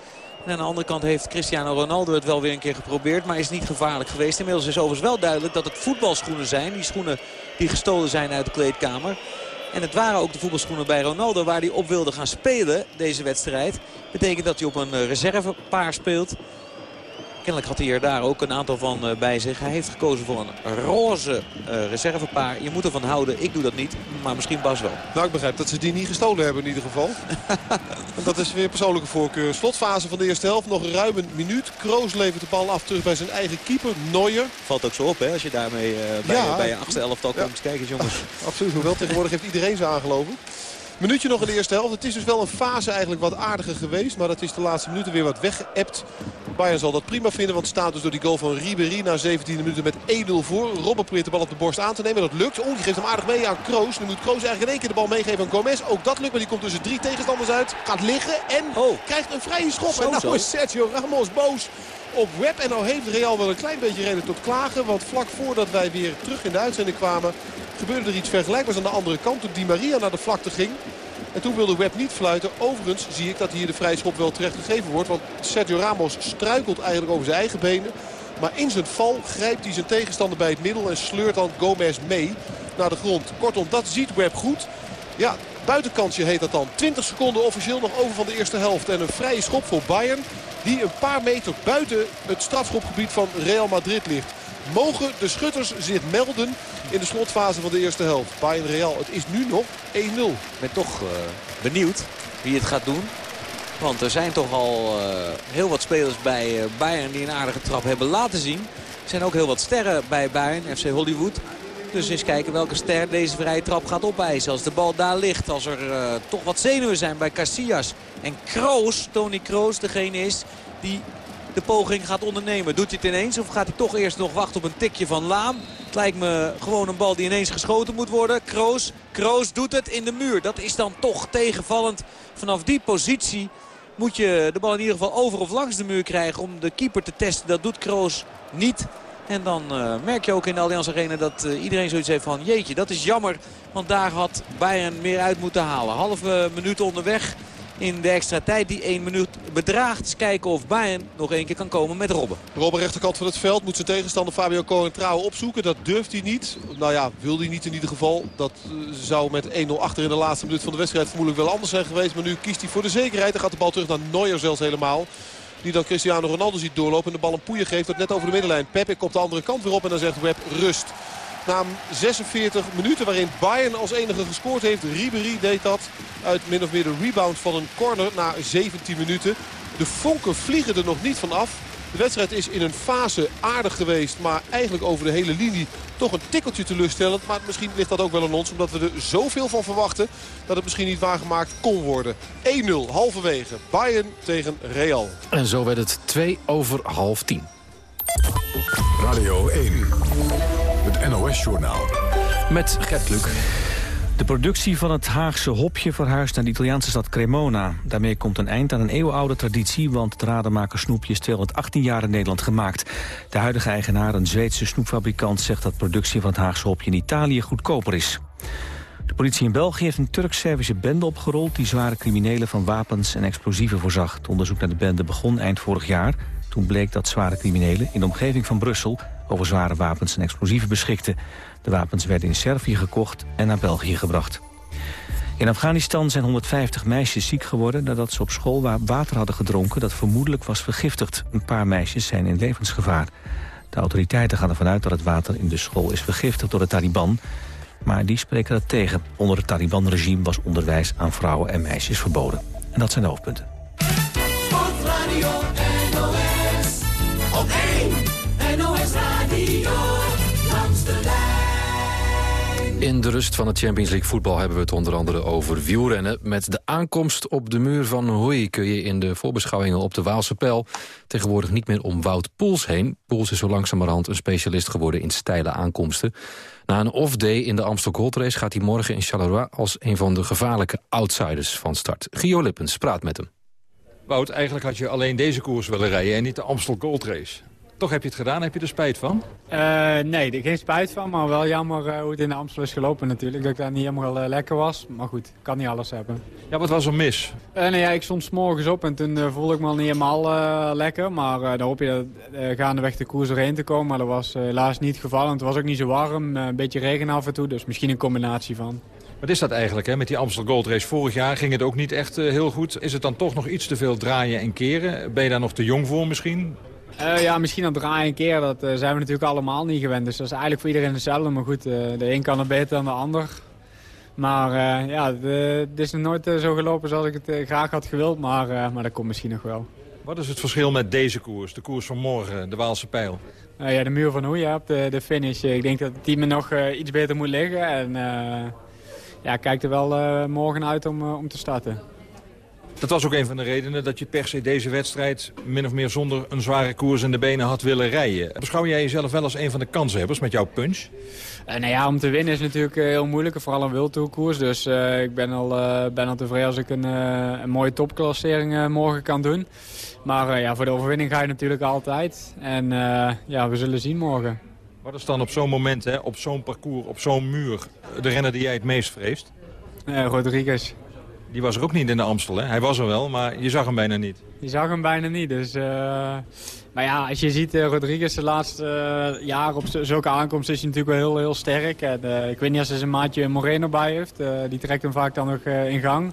M: En aan de andere kant heeft Cristiano Ronaldo het wel weer een keer geprobeerd. Maar is niet gevaarlijk geweest. Inmiddels is overigens wel duidelijk dat het voetbalschoenen zijn. Die schoenen die gestolen zijn uit de kleedkamer. En het waren ook de voetbalschoenen bij Ronaldo waar hij op wilde gaan spelen deze wedstrijd. Betekent dat hij op een reservepaar speelt. Kennelijk had hij er daar ook een aantal van uh, bij zich. Hij heeft gekozen voor een roze uh, reservepaar. Je moet ervan houden. Ik doe dat niet. Maar misschien Bas wel.
N: Nou, ik begrijp dat ze die niet gestolen hebben in ieder geval. en dat is weer persoonlijke voorkeur. Slotfase van de eerste helft. Nog ruim een minuut. Kroos levert de bal af terug bij zijn eigen keeper. Neuer.
M: Valt ook zo op hè. Als je daarmee uh, bij, ja, bij je achtste elftal ja. komt. Kijk eens jongens.
N: Absoluut. Hoewel tegenwoordig heeft iedereen ze aangelopen. Minuutje nog in de eerste helft. Het is dus wel een fase eigenlijk wat aardiger geweest. Maar dat is de laatste minuten weer wat weggeëpt. Bayern zal dat prima vinden. Want het staat dus door die goal van Ribéry na 17 minuten met 1-0 voor. Robben probeert de bal op de borst aan te nemen. Dat lukt. Oh, die geeft hem aardig mee aan Kroos. Nu moet Kroos eigenlijk in één keer de bal meegeven aan Gomez. Ook dat lukt, maar die komt tussen drie tegenstanders uit. Gaat liggen en oh. krijgt een vrije schop. Zo, en nou zo. is Sergio Ramos boos op web. En nou heeft Real wel een klein beetje reden tot klagen. Want vlak voordat wij weer terug in de uitzending kwamen... gebeurde er iets vergelijkbaars aan de andere kant. Toen Di Maria naar de vlakte ging... En toen wilde Webb niet fluiten. Overigens zie ik dat hier de vrije schop wel terecht gegeven wordt. Want Sergio Ramos struikelt eigenlijk over zijn eigen benen. Maar in zijn val grijpt hij zijn tegenstander bij het middel en sleurt dan Gomez mee naar de grond. Kortom, dat ziet Webb goed. Ja, buitenkantje heet dat dan. 20 seconden officieel nog over van de eerste helft. En een vrije schop voor Bayern. Die een paar meter buiten het strafschopgebied van Real Madrid ligt. Mogen de schutters zich melden in de slotfase van de eerste helft. Bayern Real, het is nu nog 1-0. Ik
M: ben toch uh, benieuwd wie het gaat doen. Want er zijn toch al uh, heel wat spelers bij uh, Bayern die een aardige trap hebben laten zien. Er zijn ook heel wat sterren bij Bayern, FC Hollywood. Dus eens kijken welke ster deze vrije trap gaat opeisen. Als de bal daar ligt, als er toch wat zenuwen zijn bij Casillas. En Kroos, Tony Kroos, degene is die de poging gaat ondernemen. Doet hij het ineens of gaat hij toch eerst nog wachten op een tikje van Laam? Het lijkt me gewoon een bal die ineens geschoten moet worden. Kroos, Kroos doet het in de muur. Dat is dan toch tegenvallend. Vanaf die positie moet je de bal in ieder geval over of langs de muur krijgen om de keeper te testen. Dat doet Kroos niet. En dan uh, merk je ook in de Allianz Arena dat uh, iedereen zoiets heeft van... jeetje, dat is jammer, want daar had Bayern meer uit moeten halen. Halve minuut onderweg in de extra tijd die 1 minuut bedraagt. Eens kijken of Bayern nog één keer kan komen met Robben.
N: Robben rechterkant van het veld moet zijn tegenstander Fabio Coentrao opzoeken. Dat durft hij niet. Nou ja, wil hij niet in ieder geval. Dat eh, zou met 1-0 achter in de laatste minuut van de wedstrijd vermoedelijk wel anders zijn geweest. Maar nu kiest hij voor de zekerheid. Dan gaat de bal terug naar Neuer zelfs helemaal. Die dan Cristiano Ronaldo ziet doorlopen en de bal een poeien geeft. Dat net over de middenlijn. Pepe komt de andere kant weer op en dan zegt Web rust. Na 46 minuten waarin Bayern als enige gescoord heeft. Ribéry deed dat uit min of meer de rebound van een corner na 17 minuten. De vonken vliegen er nog niet van af. De wedstrijd is in een fase aardig geweest. Maar eigenlijk over de hele linie toch een tikkeltje teleurstellend. Maar misschien ligt dat ook wel aan ons. Omdat we er zoveel van verwachten dat het misschien niet waargemaakt kon worden. 1-0 halverwege. Bayern tegen Real.
L: En zo werd het 2 over half 10.
C: Radio 1. NOS-journaal.
L: Met Gert Luc.
A: De productie van het Haagse hopje verhuist naar de Italiaanse stad Cremona. Daarmee komt een eind aan een eeuwenoude traditie... want het rademaker snoepje is 218 jaar in Nederland gemaakt. De huidige eigenaar, een Zweedse snoepfabrikant... zegt dat productie van het Haagse hopje in Italië goedkoper is. De politie in België heeft een Turk-Servische bende opgerold... die zware criminelen van wapens en explosieven voorzag. Het onderzoek naar de bende begon eind vorig jaar. Toen bleek dat zware criminelen in de omgeving van Brussel... over zware wapens en explosieven beschikten. De wapens werden in Servië gekocht en naar België gebracht. In Afghanistan zijn 150 meisjes ziek geworden nadat ze op school water hadden gedronken dat vermoedelijk was vergiftigd. Een paar meisjes zijn in levensgevaar. De autoriteiten gaan ervan uit dat het water in de school is vergiftigd door de Taliban. Maar die spreken dat tegen. Onder het Taliban-regime was onderwijs aan vrouwen en meisjes verboden. En dat zijn de hoofdpunten.
L: In de rust van het Champions League voetbal hebben we het onder andere over wielrennen. Met de aankomst op de muur van Hoei kun je in de voorbeschouwingen op de Waalse Pijl tegenwoordig niet meer om Wout Poels heen. Poels is zo langzamerhand een specialist geworden in steile aankomsten. Na een off-day in de Amstel Gold Race gaat hij morgen in Charleroi als een van de gevaarlijke outsiders van start. Gio Lippens praat met hem.
P: Wout, eigenlijk had je alleen deze koers willen rijden en niet de Amstel Gold Race. Toch heb je het gedaan. Heb je er spijt van?
Q: Uh, nee, er geen spijt van. Maar wel jammer uh, hoe het in de Amstel is gelopen natuurlijk. Dat ik daar niet helemaal uh, lekker was. Maar goed, kan niet alles hebben.
P: Ja, wat was er mis?
Q: nee, ja, ik stond s morgens op en toen voelde ik me al niet helemaal lekker. Maar dan hoop je dat, gaandeweg de koers erheen te komen. Maar dat was helaas niet het geval. het was ook niet zo warm. een beetje regen af en toe. Dus misschien een combinatie van.
P: Wat is dat eigenlijk hè? met die Amstel Gold Race? Vorig jaar ging het ook niet echt heel goed. Is het dan toch nog iets te veel draaien en keren? Ben je daar nog te jong voor misschien?
Q: Uh, ja, misschien aan draaien een keer. Dat uh, zijn we natuurlijk allemaal niet gewend. Dus dat is eigenlijk voor iedereen hetzelfde. Maar goed, uh, de een kan het beter dan de ander. Maar ja, het is nog nooit zo gelopen zoals ik het graag had gewild. Maar, maar dat komt misschien nog wel.
P: Wat is het verschil met deze koers? De koers van morgen, de Waalse Pijl?
Q: ja, de muur van hoe ja, op de, de finish. Ik denk dat het team er nog iets beter moet liggen. En ja, kijk er wel morgen uit om, om te starten.
P: Dat was ook een van de redenen dat je per se deze wedstrijd... min of meer zonder een zware koers in de benen had willen rijden. Beschouw jij jezelf wel als een van de kanshebbers met jouw punch?
Q: Uh, nou ja, om te winnen is natuurlijk uh, heel moeilijk. Vooral een wildtoerkoers. Dus uh, ik ben al, ben al tevreden als ik een, een mooie topklassering morgen kan doen. Maar ja, voor de overwinning ga je natuurlijk altijd. En ja, we zullen zien morgen.
P: Wat is dan op zo'n moment, hè, op zo'n parcours, op zo'n muur... de renner die jij het meest vreest?
Q: Rodriguez.
P: Die was er ook niet in de Amstel, hè? Hij was er wel, maar je zag hem bijna niet.
Q: Je zag hem bijna niet, dus... Uh... Maar ja, als je ziet, uh, Rodriguez de laatste uh, jaren op zulke aankomsten is hij natuurlijk wel heel, heel sterk. En, ik weet niet als hij zijn maatje Moreno bij heeft. die trekt hem vaak dan nog in gang.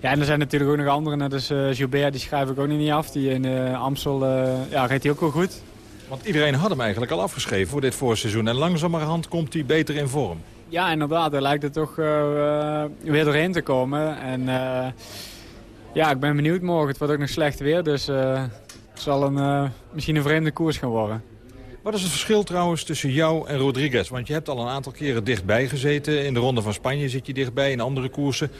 Q: Ja, en er zijn natuurlijk ook nog anderen, net als Gilbert, die schrijf ik ook niet af. Die in Amstel, ja, reed hij ook wel goed.
P: Want iedereen had hem eigenlijk al afgeschreven voor dit voorseizoen. En langzamerhand komt hij beter in vorm.
Q: Ja, inderdaad. Er lijkt het toch uh, weer doorheen te komen. En uh, ja, ik ben benieuwd morgen. Het wordt ook nog slecht weer, dus het zal een, misschien een vreemde koers gaan worden.
P: Wat is het verschil trouwens tussen jou en Rodriguez? Want je hebt al een aantal keren dichtbij gezeten. In de Ronde van Spanje zit je dichtbij, in andere koersen.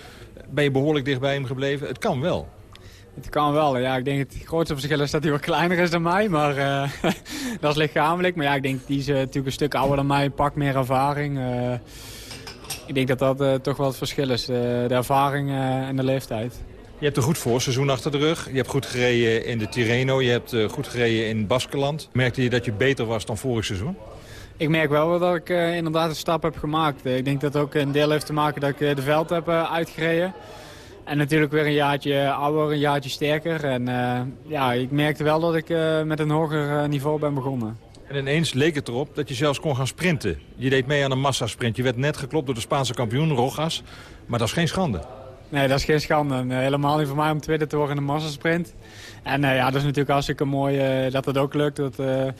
P: Ben je behoorlijk dichtbij hem gebleven? Het kan wel.
Q: Het kan wel. Ja, ik denk het grootste verschil is dat hij wat kleiner is dan mij. Maar uh, dat is lichamelijk. Maar ja, ik denk die is uh, natuurlijk een stuk ouder dan mij. Pak meer ervaring. Uh, ik denk dat dat toch wel het verschil is. de ervaring en de leeftijd.
P: Je hebt een goed voorseizoen achter de rug. Je hebt goed gereden in de Tirreno. Je hebt goed gereden in Baskeland. Merkte je dat je beter was dan vorig seizoen?
Q: Ik merk wel dat ik inderdaad een stap heb gemaakt. ik denk dat het ook een deel heeft te maken dat ik de veld heb uitgereden. En natuurlijk weer een jaartje ouder, een jaartje sterker. En uh, ja, ik merkte wel dat ik uh, met een hoger uh, niveau ben begonnen.
P: En ineens leek het erop dat je zelfs kon gaan sprinten. Je deed mee aan een massasprint. Je werd net geklopt door de Spaanse kampioen, Rogas. Maar dat is geen schande.
Q: Nee, dat is geen schande. helemaal niet voor mij om tweede te worden in een massasprint. En ja, dat is natuurlijk hartstikke mooi dat dat ook lukt. Dat, het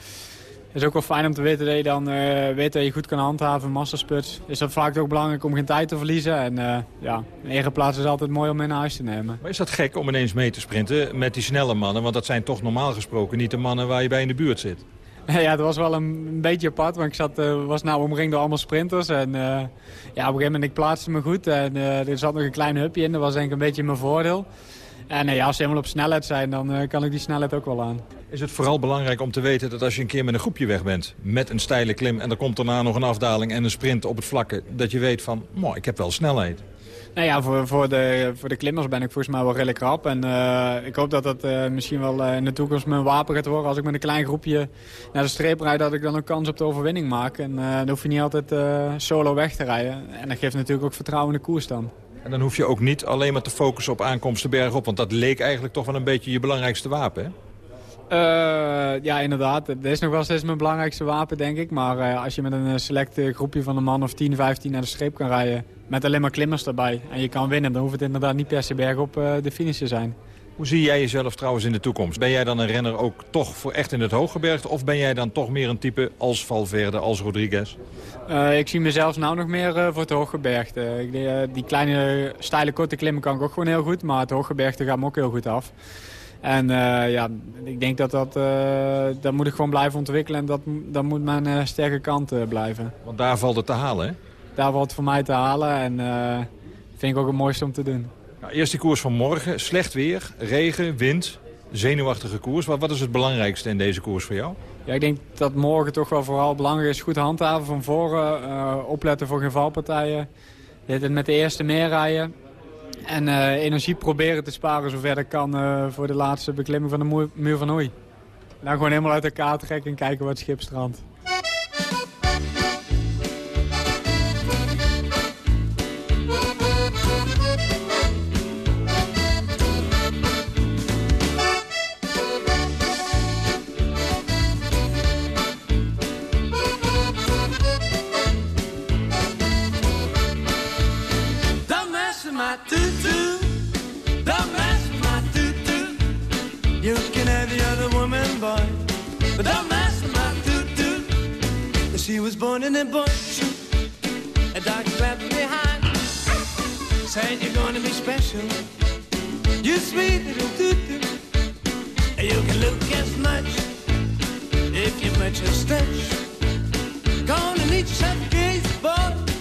Q: is ook wel fijn om te weten dat je dan uh, weet dat je goed kan handhaven, massasputs. Is dat vaak ook belangrijk om geen tijd te verliezen. En uh, ja, een eigen plaats is altijd mooi om mee naar huis te nemen.
P: Maar is dat gek om ineens mee te sprinten met die snelle mannen? Want dat zijn toch normaal gesproken niet de mannen waar je bij in de buurt zit.
Q: Ja, het was wel een, beetje apart, want ik zat, uh, was nou omringd door allemaal sprinters. En ja, op een gegeven moment ik plaatste me goed en er zat nog een klein hupje in. Dat was denk ik een beetje mijn voordeel. En ja, als ze helemaal op snelheid zijn, dan kan ik die snelheid ook wel aan
P: is het vooral belangrijk om te weten dat als je een keer met een groepje weg bent... met een steile klim en er komt daarna nog een afdaling en een sprint op het vlakke... dat je weet van, mooi, ik heb wel snelheid.
Q: Nou ja, voor, voor, de, voor de klimmers ben ik volgens mij wel redelijk rap. En uh, ik hoop dat dat uh, misschien wel uh, in de toekomst mijn wapen gaat worden. Als ik met een klein groepje naar de streep rijd, dat ik dan ook kans op de overwinning maak. En dan hoef je niet altijd solo weg te rijden. En dat geeft natuurlijk ook vertrouwen in de koers dan.
P: En dan hoef je ook niet alleen maar te focussen op aankomsten bergop. Want dat leek eigenlijk toch wel een beetje je belangrijkste wapen, hè?
Q: Uh, ja, inderdaad. Dat is nog wel steeds mijn belangrijkste wapen, denk ik. Maar uh, als je met een eh, selecte groepje van een man of 10, 15 naar de streep kan rijden... met alleen maar klimmers erbij en je kan winnen... dan hoeft het inderdaad niet per se berg op uh, de finish te zijn.
P: Hoe zie jij jezelf trouwens in de toekomst? Ben jij dan een renner ook toch voor echt in het hooggebergte... of ben jij dan toch meer een type als Valverde, als Rodriguez?
Q: Uh, ik zie mezelf nou nog meer uh, voor het uh, die kleine, steile, korte klimmen kan ik ook gewoon heel goed... maar het hooggebergte gaat me ook heel goed af. En uh, ja, ik denk dat dat, uh, dat moet ik gewoon blijven ontwikkelen. En dat, dat moet mijn uh, sterke kant blijven.
P: Want daar valt het te halen, hè?
Q: daar wat voor mij te halen. En vind ik ook het mooiste om te doen.
P: Nou, eerst die koers van morgen. Slecht weer, regen, wind, zenuwachtige koers. Wat, wat is het belangrijkste in deze koers voor jou?
Q: Ja, ik denk dat morgen toch wel vooral belangrijk is. Goed handhaven van voren, opletten voor geen valpartijen. Met de eerste meer rijden. En uh, energie proberen te sparen zover dat kan uh, voor de laatste beklimming van de muur van Hoei. Dan gewoon helemaal uit elkaar trekken en kijken wat schip strandt.
O: Born in a bush, a dark cleft behind. Saying you're gonna be special. You sweet little tutu. You can look as much if you much a stitch. Gonna need some case, boy.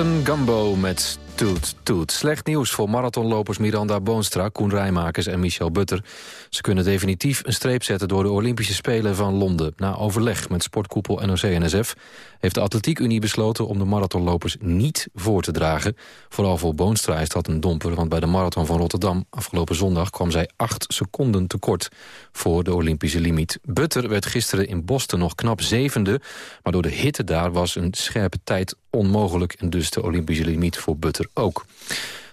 L: Captain Gumbo met Toet Toet. Slecht nieuws voor marathonlopers Miranda Boonstra, Koen Rijmakers en Michel Butter. Ze kunnen definitief een streep zetten door de Olympische Spelen van Londen. Na overleg met sportkoepel NOC-NSF heeft de Atletiek Unie besloten om de marathonlopers niet voor te dragen. Vooral voor Boonstra is dat een domper, want bij de marathon van Rotterdam afgelopen zondag kwam zij acht seconden tekort voor de Olympische limiet. Butter werd gisteren in Boston nog knap zevende, maar door de hitte daar was een scherpe tijd onmogelijk en dus de Olympische limiet voor Butter ook.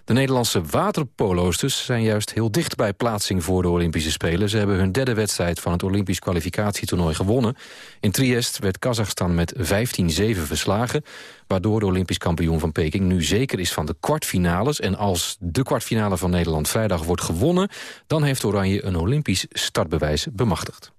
L: De Nederlandse waterpolo's dus zijn juist heel dicht bij plaatsing voor de Olympische Spelen. Ze hebben hun derde wedstrijd van het Olympisch kwalificatietoernooi gewonnen. In Triest werd Kazachstan met 15-7 verslagen... waardoor de Olympisch kampioen van Peking nu zeker is van de kwartfinales. En als de kwartfinale van Nederland vrijdag wordt gewonnen... dan heeft Oranje een Olympisch startbewijs bemachtigd.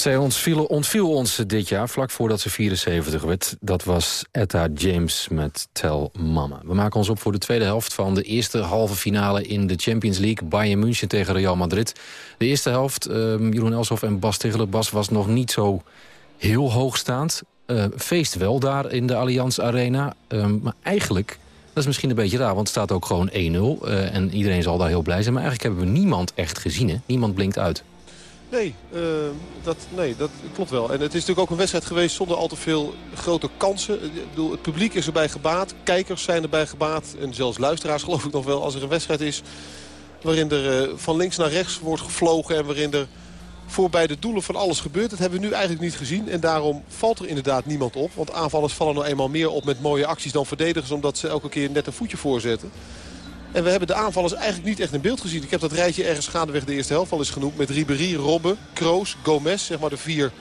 L: Zij ontviel, ontviel ons dit jaar, vlak voordat ze 74 werd. Dat was Etta James met Tell Mama. We maken ons op voor de tweede helft van de eerste halve finale... in de Champions League. Bayern München tegen Real Madrid. De eerste helft, um, Jeroen Elshoff en Bas Tegeler. Bas was nog niet zo heel hoogstaand. Uh, feest wel daar in de Allianz Arena. Um, maar eigenlijk, dat is misschien een beetje raar... want het staat ook gewoon 1-0. Uh, en iedereen zal daar heel blij zijn. Maar eigenlijk hebben we niemand echt gezien. Niemand blinkt uit.
N: Nee, uh, dat, nee, dat klopt wel. En het is natuurlijk ook een wedstrijd geweest zonder al te veel grote kansen. Ik bedoel, het publiek is erbij gebaat. Kijkers zijn erbij gebaat. En zelfs luisteraars geloof ik nog wel. Als er een wedstrijd is waarin er uh, van links naar rechts wordt gevlogen... en waarin er voorbij de doelen van alles gebeurt. Dat hebben we nu eigenlijk niet gezien. En daarom valt er inderdaad niemand op. Want aanvallers vallen nou eenmaal meer op met mooie acties dan verdedigers... omdat ze elke keer net een voetje voorzetten. En we hebben de aanvallers eigenlijk niet echt in beeld gezien. Ik heb dat rijtje ergens gaandeweg de eerste helft al eens genoemd. Met Ribéry, Robben, Kroos, Gomez. Zeg maar de vier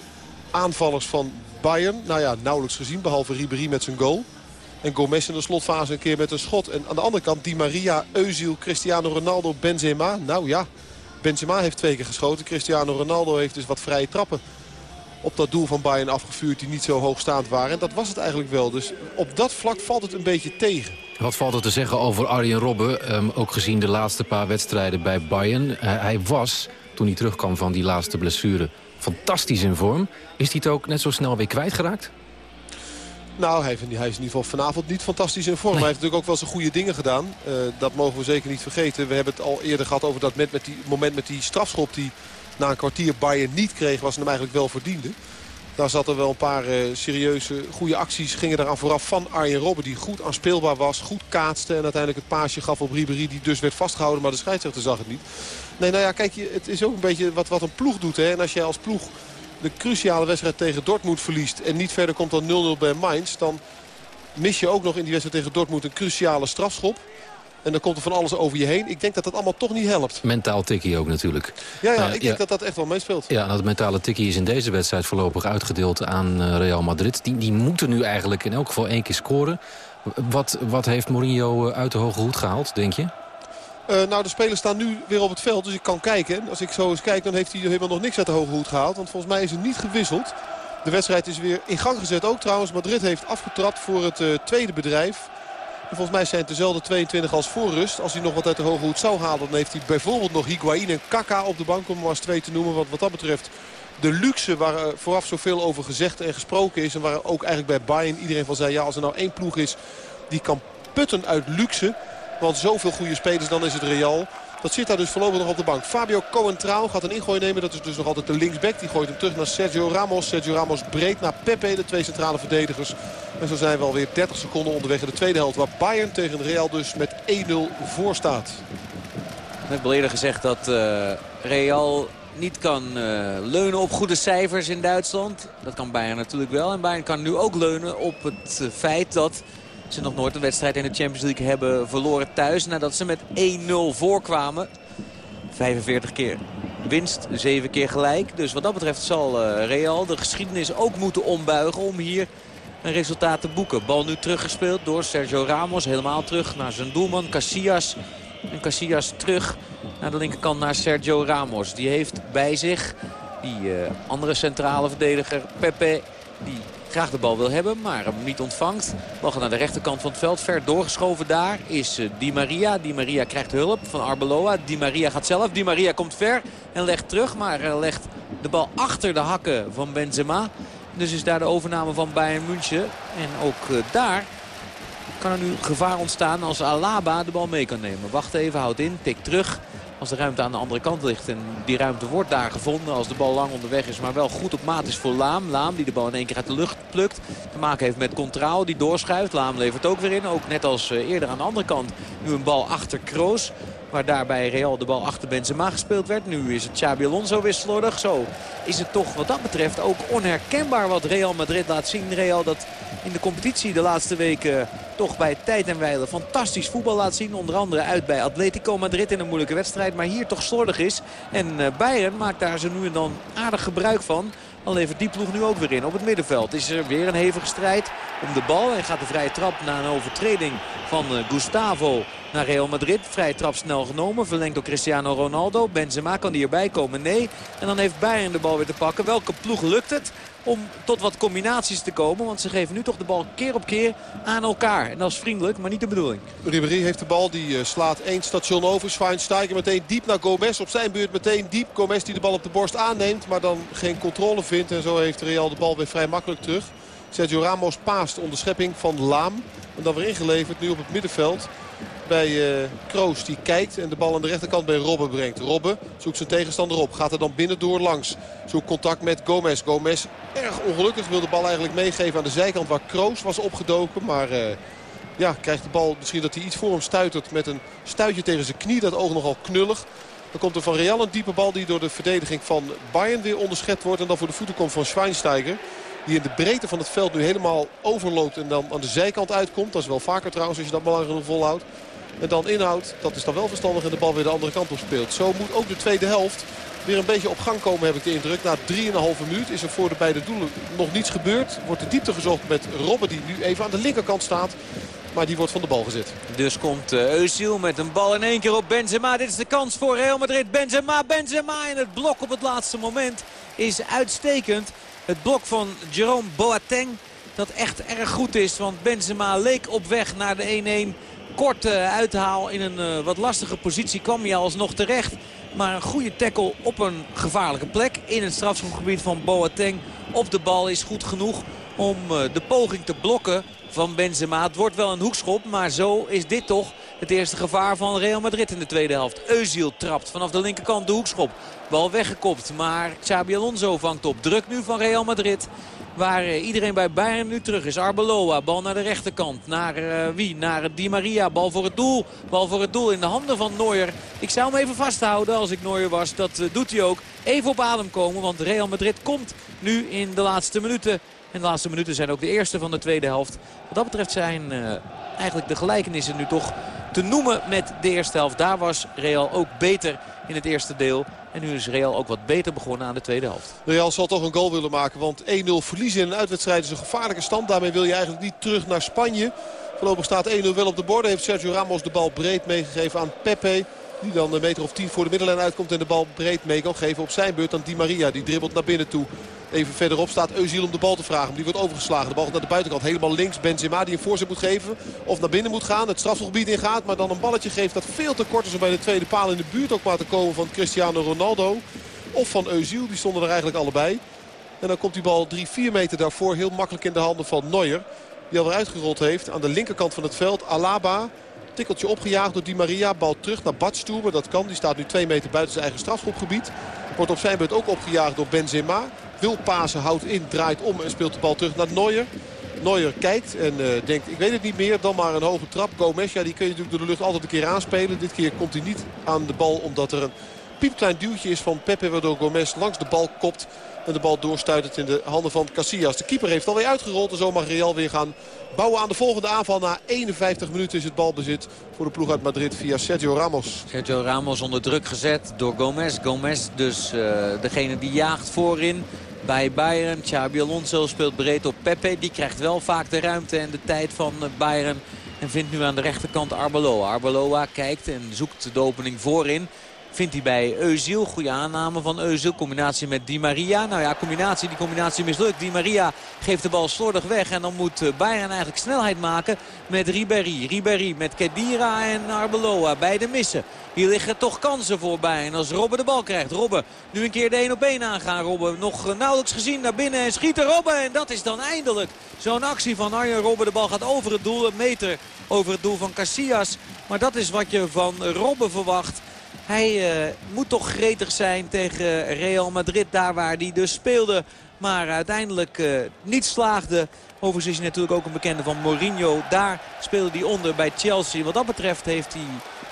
N: aanvallers van Bayern. Nou ja, nauwelijks gezien. Behalve Ribéry met zijn goal. En Gomez in de slotfase een keer met een schot. En aan de andere kant Di Maria, Eusiel, Cristiano Ronaldo, Benzema. Nou ja, Benzema heeft twee keer geschoten. Cristiano Ronaldo heeft dus wat vrije trappen op dat doel van Bayern afgevuurd die niet zo hoogstaand waren. En dat was het eigenlijk wel. Dus op dat vlak valt het een beetje tegen.
L: Wat valt er te zeggen over Arjen Robben? Um, ook gezien de laatste paar wedstrijden bij Bayern. Uh, hij was, toen hij terugkwam van die laatste blessure, fantastisch in vorm. Is hij het ook net zo snel weer kwijtgeraakt?
N: Nou, hij, is in ieder geval vanavond niet fantastisch in vorm. Nee. Hij heeft natuurlijk ook wel zijn goede dingen gedaan. Uh, dat mogen we zeker niet vergeten. We hebben het al eerder gehad over dat met, met die, moment met die strafschop... die na een kwartier Bayern niet kreeg, was hem eigenlijk wel verdiende. Daar zat er wel een paar uh, serieuze goede acties. Gingen eraan vooraf van Arjen Robben. Die goed aanspeelbaar was. Goed kaatste. En uiteindelijk het paasje gaf op Ribéry. Die dus werd vastgehouden. Maar de scheidsrechter zag het niet. Nee, nou ja, kijk. Het is ook een beetje wat, wat een ploeg doet. Hè? En als jij als ploeg de cruciale wedstrijd tegen Dortmund verliest. En niet verder komt dan 0-0 bij Mainz. Dan mis je ook nog in die wedstrijd tegen Dortmund een cruciale strafschop. En dan komt er van alles over je heen. Ik denk dat dat allemaal toch niet helpt.
L: Mentaal tikkie ook natuurlijk.
N: Ja, ja uh, ik denk ja. dat dat echt wel meespeelt.
L: Ja, nou, dat mentale tikkie is in deze wedstrijd voorlopig uitgedeeld aan uh, Real Madrid. Die, die moeten nu eigenlijk in elk geval één keer scoren. Wat, wat heeft Mourinho uit de hoge hoed gehaald, denk je?
N: Uh, nou, de spelers staan nu weer op het veld, dus ik kan kijken. Als ik zo eens kijk, dan heeft hij helemaal nog niks uit de hoge hoed gehaald. Want volgens mij is er niet gewisseld. De wedstrijd is weer in gang gezet ook trouwens. Madrid heeft afgetrapt voor het tweede bedrijf. En volgens mij zijn het dezelfde 22 als voor rust. Als hij nog wat uit de hoge hoed zou halen, dan heeft hij bijvoorbeeld nog Higuain en Kaka op de bank. Om maar eens twee te noemen. Want wat dat betreft de luxe waar vooraf zoveel over gezegd en gesproken is. En waar ook eigenlijk bij Bayern iedereen van zei... ja, als er nou één ploeg is die kan putten uit luxe... want zoveel goede spelers, dan is het Real... Dat zit daar dus voorlopig nog op de bank. Fabio Coentrao gaat een ingooi nemen. Dat is dus nog altijd de linksback. Die gooit hem terug naar Sergio Ramos. Sergio Ramos breed naar Pepe, de twee centrale verdedigers. En zo zijn we alweer 30 seconden onderweg in de tweede helft. Waar Bayern tegen Real dus met 1-0 voor staat.
M: Ik heb al eerder gezegd dat uh, Real niet kan uh, leunen op goede cijfers in Duitsland. Dat kan Bayern natuurlijk wel. En Bayern kan nu ook leunen op het uh, feit dat ze nog nooit een wedstrijd in de Champions League hebben verloren thuis. Nadat ze met 1-0 voorkwamen. 45 keer winst, 7 keer gelijk. Dus wat dat betreft zal uh, Real de geschiedenis ook moeten ombuigen om hier een resultaat te boeken. Bal nu teruggespeeld door Sergio Ramos. Helemaal terug naar zijn doelman Casillas. En Casillas terug naar de linkerkant naar Sergio Ramos. Die heeft bij zich die uh, andere centrale verdediger Pepe. Die graag de bal wil hebben, maar hem niet ontvangt. Bal naar de rechterkant van het veld. Ver doorgeschoven daar is uh, Di Maria. Di Maria krijgt hulp van Arbeloa. Di Maria gaat zelf. Di Maria komt ver en legt terug. Maar uh, legt de bal achter de hakken van Benzema. Dus is daar de overname van Bayern München. En ook uh, daar kan er nu gevaar ontstaan als Alaba de bal mee kan nemen. Wacht even, houdt in, tik terug. Als de ruimte aan de andere kant ligt. En die ruimte wordt daar gevonden als de bal lang onderweg is. Maar wel goed op maat is voor Laam. Laam die de bal in één keer uit de lucht plukt. Te maken heeft met Contraal die doorschuift. Laam levert ook weer in. Ook net als eerder aan de andere kant. Nu een bal achter Kroos. Waar daar bij Real de bal achter Benzema gespeeld werd. Nu is het Xabi Alonso weer slordig. Zo is het toch wat dat betreft ook onherkenbaar wat Real Madrid laat zien. Real dat in de competitie de laatste weken toch bij tijd en wijle fantastisch voetbal laat zien. Onder andere uit bij Atletico Madrid in een moeilijke wedstrijd. Maar hier toch slordig is. En Bayern maakt daar ze nu en dan aardig gebruik van. Dan levert die ploeg nu ook weer in. Op het middenveld is er weer een hevige strijd om de bal. En gaat de vrije trap na een overtreding van Gustavo naar Real Madrid. Vrije trap snel genomen. Verlengd door Cristiano Ronaldo. Benzema kan die erbij komen? Nee. En dan heeft Bayern de bal weer te pakken. Welke ploeg lukt het? Om tot wat combinaties te komen. Want ze geven nu toch de bal keer op keer aan elkaar. En dat is vriendelijk, maar niet de bedoeling.
N: Ribéry heeft de bal, die uh, slaat één station over. Schweinsteiger meteen diep naar Gomez. Op zijn beurt meteen diep. Gomez die de bal op de borst aanneemt, maar dan geen controle vindt. En zo heeft Real de bal weer vrij makkelijk terug. Sergio Ramos paast onder schepping van Laam. En dan weer ingeleverd nu op het middenveld bij uh, Kroos. Die kijkt en de bal aan de rechterkant bij Robben brengt. Robben zoekt zijn tegenstander op. Gaat er dan binnendoor langs. Zoekt contact met Gomez. Gomez erg ongelukkig. Wil de bal eigenlijk meegeven aan de zijkant waar Kroos was opgedoken. Maar uh, ja, krijgt de bal misschien dat hij iets voor hem stuitert met een stuitje tegen zijn knie. Dat oog nogal knullig. Dan komt er van Real een diepe bal die door de verdediging van Bayern weer onderschept wordt. En dan voor de voeten komt van Schweinsteiger. Die in de breedte van het veld nu helemaal overloopt en dan aan de zijkant uitkomt. Dat is wel vaker trouwens als je dat lang genoeg volhoudt. En dan inhoudt, dat is dan wel verstandig en de bal weer de andere kant op speelt. Zo moet ook de tweede helft weer een beetje op gang komen heb ik de indruk. Na 3,5 minuut is er voor de beide doelen nog niets gebeurd. Wordt de diepte gezocht met Robben die nu even aan de linkerkant staat. Maar die wordt van de bal gezet.
M: Dus komt uh, Özil met een bal in één keer op Benzema. Dit is de kans voor Real Madrid. Benzema, Benzema. En het blok op het laatste moment is uitstekend. Het blok van Jerome Boateng. Dat echt erg goed is. Want Benzema leek op weg naar de 1-1 kort uh, uithaal in een uh, wat lastige positie kwam hij alsnog terecht. Maar een goede tackle op een gevaarlijke plek in het strafschopgebied van Boateng op de bal is goed genoeg om uh, de poging te blokken van Benzema. Het wordt wel een hoekschop, maar zo is dit toch het eerste gevaar van Real Madrid in de tweede helft. Eusiel trapt vanaf de linkerkant de hoekschop. Bal weggekopt, maar Xabi Alonso vangt op. Druk nu van Real Madrid. Waar uh, iedereen bij Bayern nu terug is. Arbeloa, bal naar de rechterkant. Naar uh, wie? Naar Di Maria. Bal voor het doel. Bal voor het doel in de handen van Neuer. Ik zou hem even vasthouden als ik Neuer was. Dat uh, doet hij ook. Even op adem komen. Want Real Madrid komt nu in de laatste minuten. En de laatste minuten zijn ook de eerste van de tweede helft. Wat dat betreft zijn eigenlijk de gelijkenissen nu toch te noemen met de eerste helft. Daar was Real ook beter in het eerste deel. En nu is Real ook wat beter begonnen aan de tweede helft.
N: Real zal toch een goal willen maken. Want 1-0 verliezen in een uitwedstrijd is een gevaarlijke stand. Daarmee wil je eigenlijk niet terug naar Spanje. Voorlopig staat 1-0 wel op de borden. Heeft Sergio Ramos de bal breed meegegeven aan Pepe. Die dan een meter of 10 voor de middenlijn uitkomt en de bal breed mee kan geven op zijn beurt. Dan Di Maria. Die dribbelt naar binnen toe. Even verderop staat Eusiel om de bal te vragen. Die wordt overgeslagen. De bal gaat naar de buitenkant. Helemaal links. Benzema die een voorzet moet geven. Of naar binnen moet gaan. Het strafgebied ingaat. Maar dan een balletje geeft dat veel te kort is om bij de tweede paal in de buurt ook maar te komen van Cristiano Ronaldo. Of van Eusiel. Die stonden er eigenlijk allebei. En dan komt die bal 3-4 meter daarvoor heel makkelijk in de handen van Neuer. Die al eruit gerold heeft aan de linkerkant van het veld. Alaba. Tikkeltje opgejaagd door Di Maria. Bal terug naar Badstuber. Dat kan. Die staat nu 2 meter buiten zijn eigen strafschopgebied. Wordt op zijn beurt ook opgejaagd door Benzema. Wil Pasen, houdt in, draait om en speelt de bal terug naar Neuer. Neuer kijkt en uh, denkt, ik weet het niet meer, dan maar een hoge trap. Gomez, ja, die kun je natuurlijk door de lucht altijd een keer aanspelen. Dit keer komt hij niet aan de bal omdat er een piepklein duwtje is van Pepe... waardoor Gomez langs de bal kopt en de bal doorstuitert in de handen van Casillas. De keeper heeft alweer uitgerold en zo mag Real weer gaan bouwen aan de volgende aanval. Na 51 minuten is het balbezit voor de ploeg uit Madrid via Sergio Ramos.
M: Sergio Ramos onder druk gezet door Gomez. Gomez dus uh, degene die jaagt voorin bij Bayern. Xabi Alonso speelt breed op Pepe. Die krijgt wel vaak de ruimte en de tijd van Bayern. En vindt nu aan de rechterkant Arbeloa. Arbeloa kijkt en zoekt de opening voorin. Vindt hij bij Eusiel. Goede aanname van Eusiel. Combinatie met Di Maria. Nou ja, combinatie, die combinatie mislukt. Di Maria geeft de bal slordig weg. En dan moet Bayern eigenlijk snelheid maken met Ribéry. Ribéry met Kedira en Arbeloa. Beide missen. Hier liggen toch kansen voor Bayern als Robben de bal krijgt. Robben nu een keer de 1 op 1 aangaan. Robben nog nauwelijks gezien naar binnen en schiet er Robben. En dat is dan eindelijk zo'n actie van Arjen Robben. De bal gaat over het doel. Een meter over het doel van Casillas. Maar dat is wat je van Robben verwacht. Hij uh, moet toch gretig zijn tegen Real Madrid. Daar waar hij dus speelde. Maar uiteindelijk uh, niet slaagde. Overigens is hij natuurlijk ook een bekende van Mourinho. Daar speelde hij onder bij Chelsea. Wat dat betreft heeft hij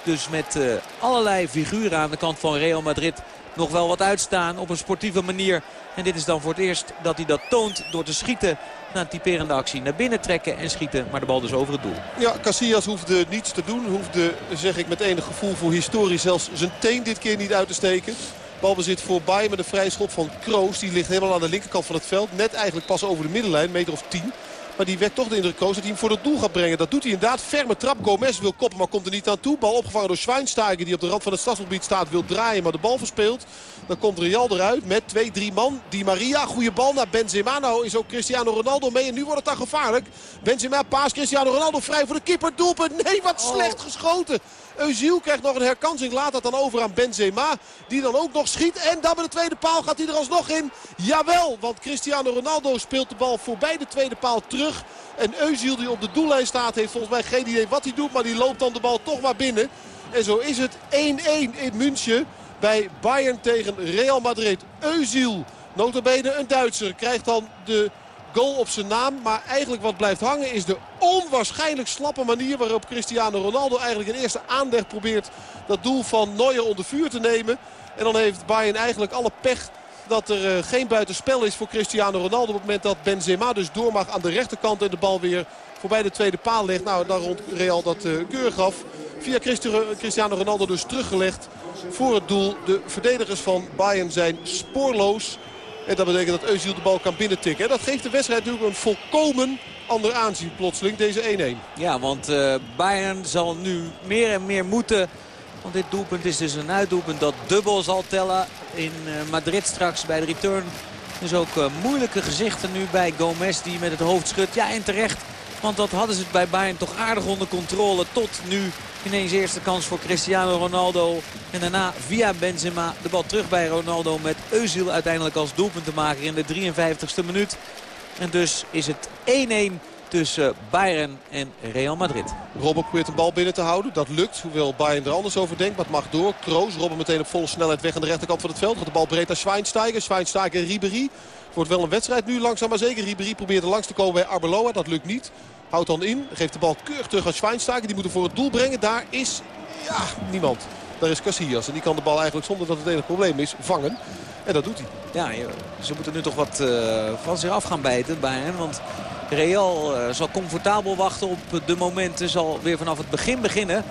M: dus met uh, allerlei figuren aan de kant van Real Madrid nog wel wat uitstaan op een sportieve manier. En dit is dan voor het eerst dat hij dat toont door te schieten na een typerende actie. Naar binnen trekken en schieten, maar de bal dus over het doel.
N: Ja, Casillas hoefde niets te doen. Hoefde, zeg ik met enig gevoel voor historie, zelfs zijn teen dit keer niet uit te steken. Balbezit voor Bayern met een vrije schop van Kroos. Die ligt helemaal aan de linkerkant van het veld. Net eigenlijk pas over de middenlijn, meter of 10. Maar die wekt toch de indruk Kroos dat hij hem voor het doel gaat brengen. Dat doet hij inderdaad. Ferme trap. Gomez wil koppen, maar komt er niet aan toe. Bal opgevangen door Schweinsteiger die op de rand van het stadsgebied staat. Wil draaien, maar de bal verspeelt. Dan komt Real eruit met twee, drie man. Di Maria, goede bal naar Benzema. Nou is ook Cristiano Ronaldo mee. En nu wordt het dan gevaarlijk. Benzema paas, Cristiano Ronaldo vrij voor de keeper. Doelpunt. Nee, wat slecht geschoten. Eusiel krijgt nog een herkansing. Laat dat dan over aan Benzema. Die dan ook nog schiet. En dan bij de tweede paal gaat hij er alsnog in. Jawel, want Cristiano Ronaldo speelt de bal voorbij de tweede paal terug. En Eusiel die op de doellijn staat heeft volgens mij geen idee wat hij doet. Maar die loopt dan de bal toch maar binnen. En zo is het 1-1 in München bij Bayern tegen Real Madrid. Eusiel, notabene een Duitser, krijgt dan de goal op zijn naam. Maar eigenlijk wat blijft hangen is de onwaarschijnlijk slappe manier waarop Cristiano Ronaldo eigenlijk in eerste aanleg probeert dat doel van Neuer onder vuur te nemen. En dan heeft Bayern eigenlijk alle pech dat er uh, geen buitenspel is voor Cristiano Ronaldo. Op het moment dat Benzema dus door mag aan de rechterkant en de bal weer voorbij de tweede paal ligt. Nou, daar rond Real dat uh, keurig af. Via Cristiano Ronaldo dus teruggelegd voor het doel. De verdedigers van Bayern zijn spoorloos. En dat betekent dat Özil de bal kan binnentikken. En dat geeft de wedstrijd natuurlijk een volkomen ander aanzien plotseling, deze 1-1.
M: Ja, want uh, Bayern zal nu meer en meer moeten... Want dit doelpunt is dus een uitdoelpunt dat dubbel zal tellen in uh, Madrid straks bij de return. Dus ook uh, moeilijke gezichten nu bij Gomez die met het hoofd schudt. Ja, en terecht. Want dat hadden ze bij Bayern toch aardig onder controle. Tot nu ineens eerste kans voor Cristiano Ronaldo. En daarna via Benzema de bal terug bij Ronaldo met Özil uiteindelijk als doelpuntenmaker in de 53ste minuut. En dus is het 1-1 tussen Bayern en Real Madrid.
N: Robben probeert een bal binnen te houden. Dat lukt, hoewel Bayern er anders over denkt. Maar het mag door. Kroos, Robben meteen op volle snelheid weg aan de rechterkant van het veld. Gaat de bal breed naar Schweinsteiger. Schweinsteiger. Het wordt wel een wedstrijd nu langzaam maar zeker. Ribéry probeert er langs te komen bij Arbeloa. Dat lukt niet. Houdt dan in. Geeft de bal keurig terug aan Schweinsteiger. Die moet er voor het doel brengen. Daar is ja, niemand. Daar is Casillas. En die kan de bal eigenlijk zonder dat het enig probleem is vangen. En dat doet hij.
M: Ja, ze moeten nu toch wat uh, van zich af gaan bijten bij hen. Want Real uh, zal comfortabel wachten op de momenten. Zal weer vanaf het begin beginnen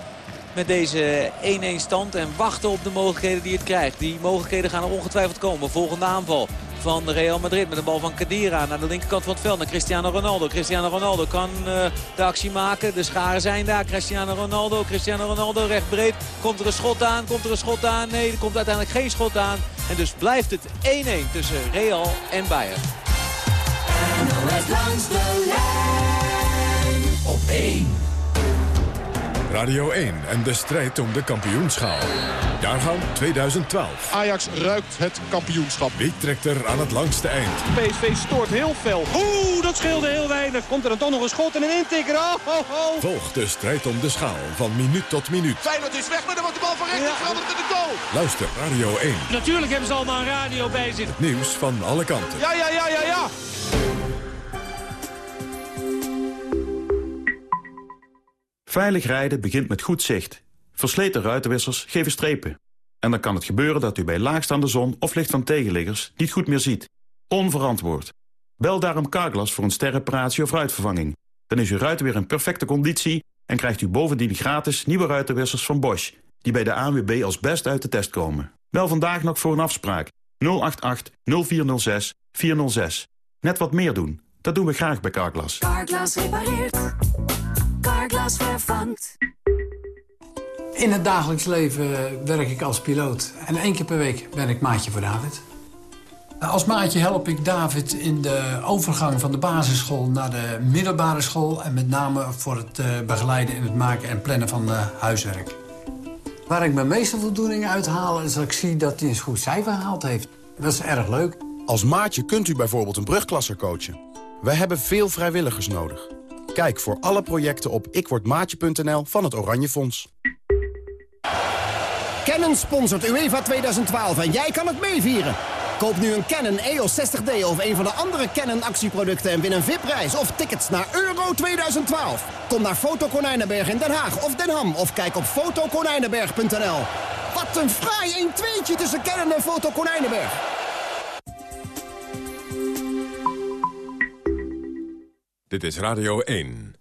M: met deze 1-1 stand. En wachten op de mogelijkheden die het krijgt. Die mogelijkheden gaan er ongetwijfeld komen. Volgende aanval van Real Madrid met een bal van Kadira naar de linkerkant van het veld. Naar Cristiano Ronaldo. Cristiano Ronaldo kan uh, de actie maken. De scharen zijn daar. Cristiano Ronaldo. Cristiano Ronaldo recht breed. Komt er een schot aan? Komt er een schot aan? Nee, er komt uiteindelijk geen schot aan. En dus blijft het 1-1 tussen Real en Bayern.
K: Langs de lijn op 1.
R: Radio 1 en de strijd om de kampioenschaal. Jaargang 2012.
S: Ajax ruikt het kampioenschap.
R: Wie trekt er aan het langste eind?
S: PSV stoort heel fel. Oeh, dat scheelde heel weinig. Komt er dan toch nog een schot en een intikker? Oh, oh, oh.
R: Volg de strijd om de schaal van minuut tot minuut.
S: Feyenoord is weg, maar dan wordt de bal van rechts ja. veranderd in de goal.
R: Luister Radio 1.
S: Natuurlijk hebben ze allemaal een radio bij zich.
R: Het nieuws van alle kanten.
S: Ja, ja, ja, ja, ja.
J: Veilig rijden begint met goed zicht. Versleten ruitenwissers geven strepen. En dan kan het gebeuren dat u bij laagstaande zon of licht van tegenliggers niet goed meer ziet. Onverantwoord. Bel daarom Carglass voor een sterreparatie of ruitvervanging. Dan is uw ruiten weer in perfecte conditie en krijgt u bovendien gratis nieuwe ruitenwissers van Bosch... die bij de ANWB als best uit de test komen. Bel vandaag nog voor een afspraak. 088 0406 406. Net wat meer doen. Dat doen we graag bij Carglass.
K: Carglass repareert. Vervangt.
T: In het dagelijks leven werk ik als piloot. En één keer per week ben ik maatje voor David. Als maatje help ik David in de overgang van de basisschool naar de middelbare school... en met name voor het begeleiden in het maken en plannen van huiswerk. Waar ik mijn meeste voldoening uit haal... is dat ik zie dat hij een goed cijfer gehaald heeft. Dat is erg leuk.
U: Als maatje kunt u bijvoorbeeld een brugklasser coachen. Wij hebben veel vrijwilligers nodig. Kijk voor alle projecten op ikwordmaatje.nl van het Oranje Fonds.
V: Canon sponsort UEFA 2012 en jij kan het meevieren. Koop nu een Canon EOS 60D of een van de andere Canon actieproducten... en win een VIP-reis of tickets naar Euro 2012. Kom naar Foto Konijnenberg in Den Haag of Den Ham... of kijk op fotokonijnenberg.nl. Wat een fraai 1-2'tje tussen Canon en Foto
R: Dit is Radio 1.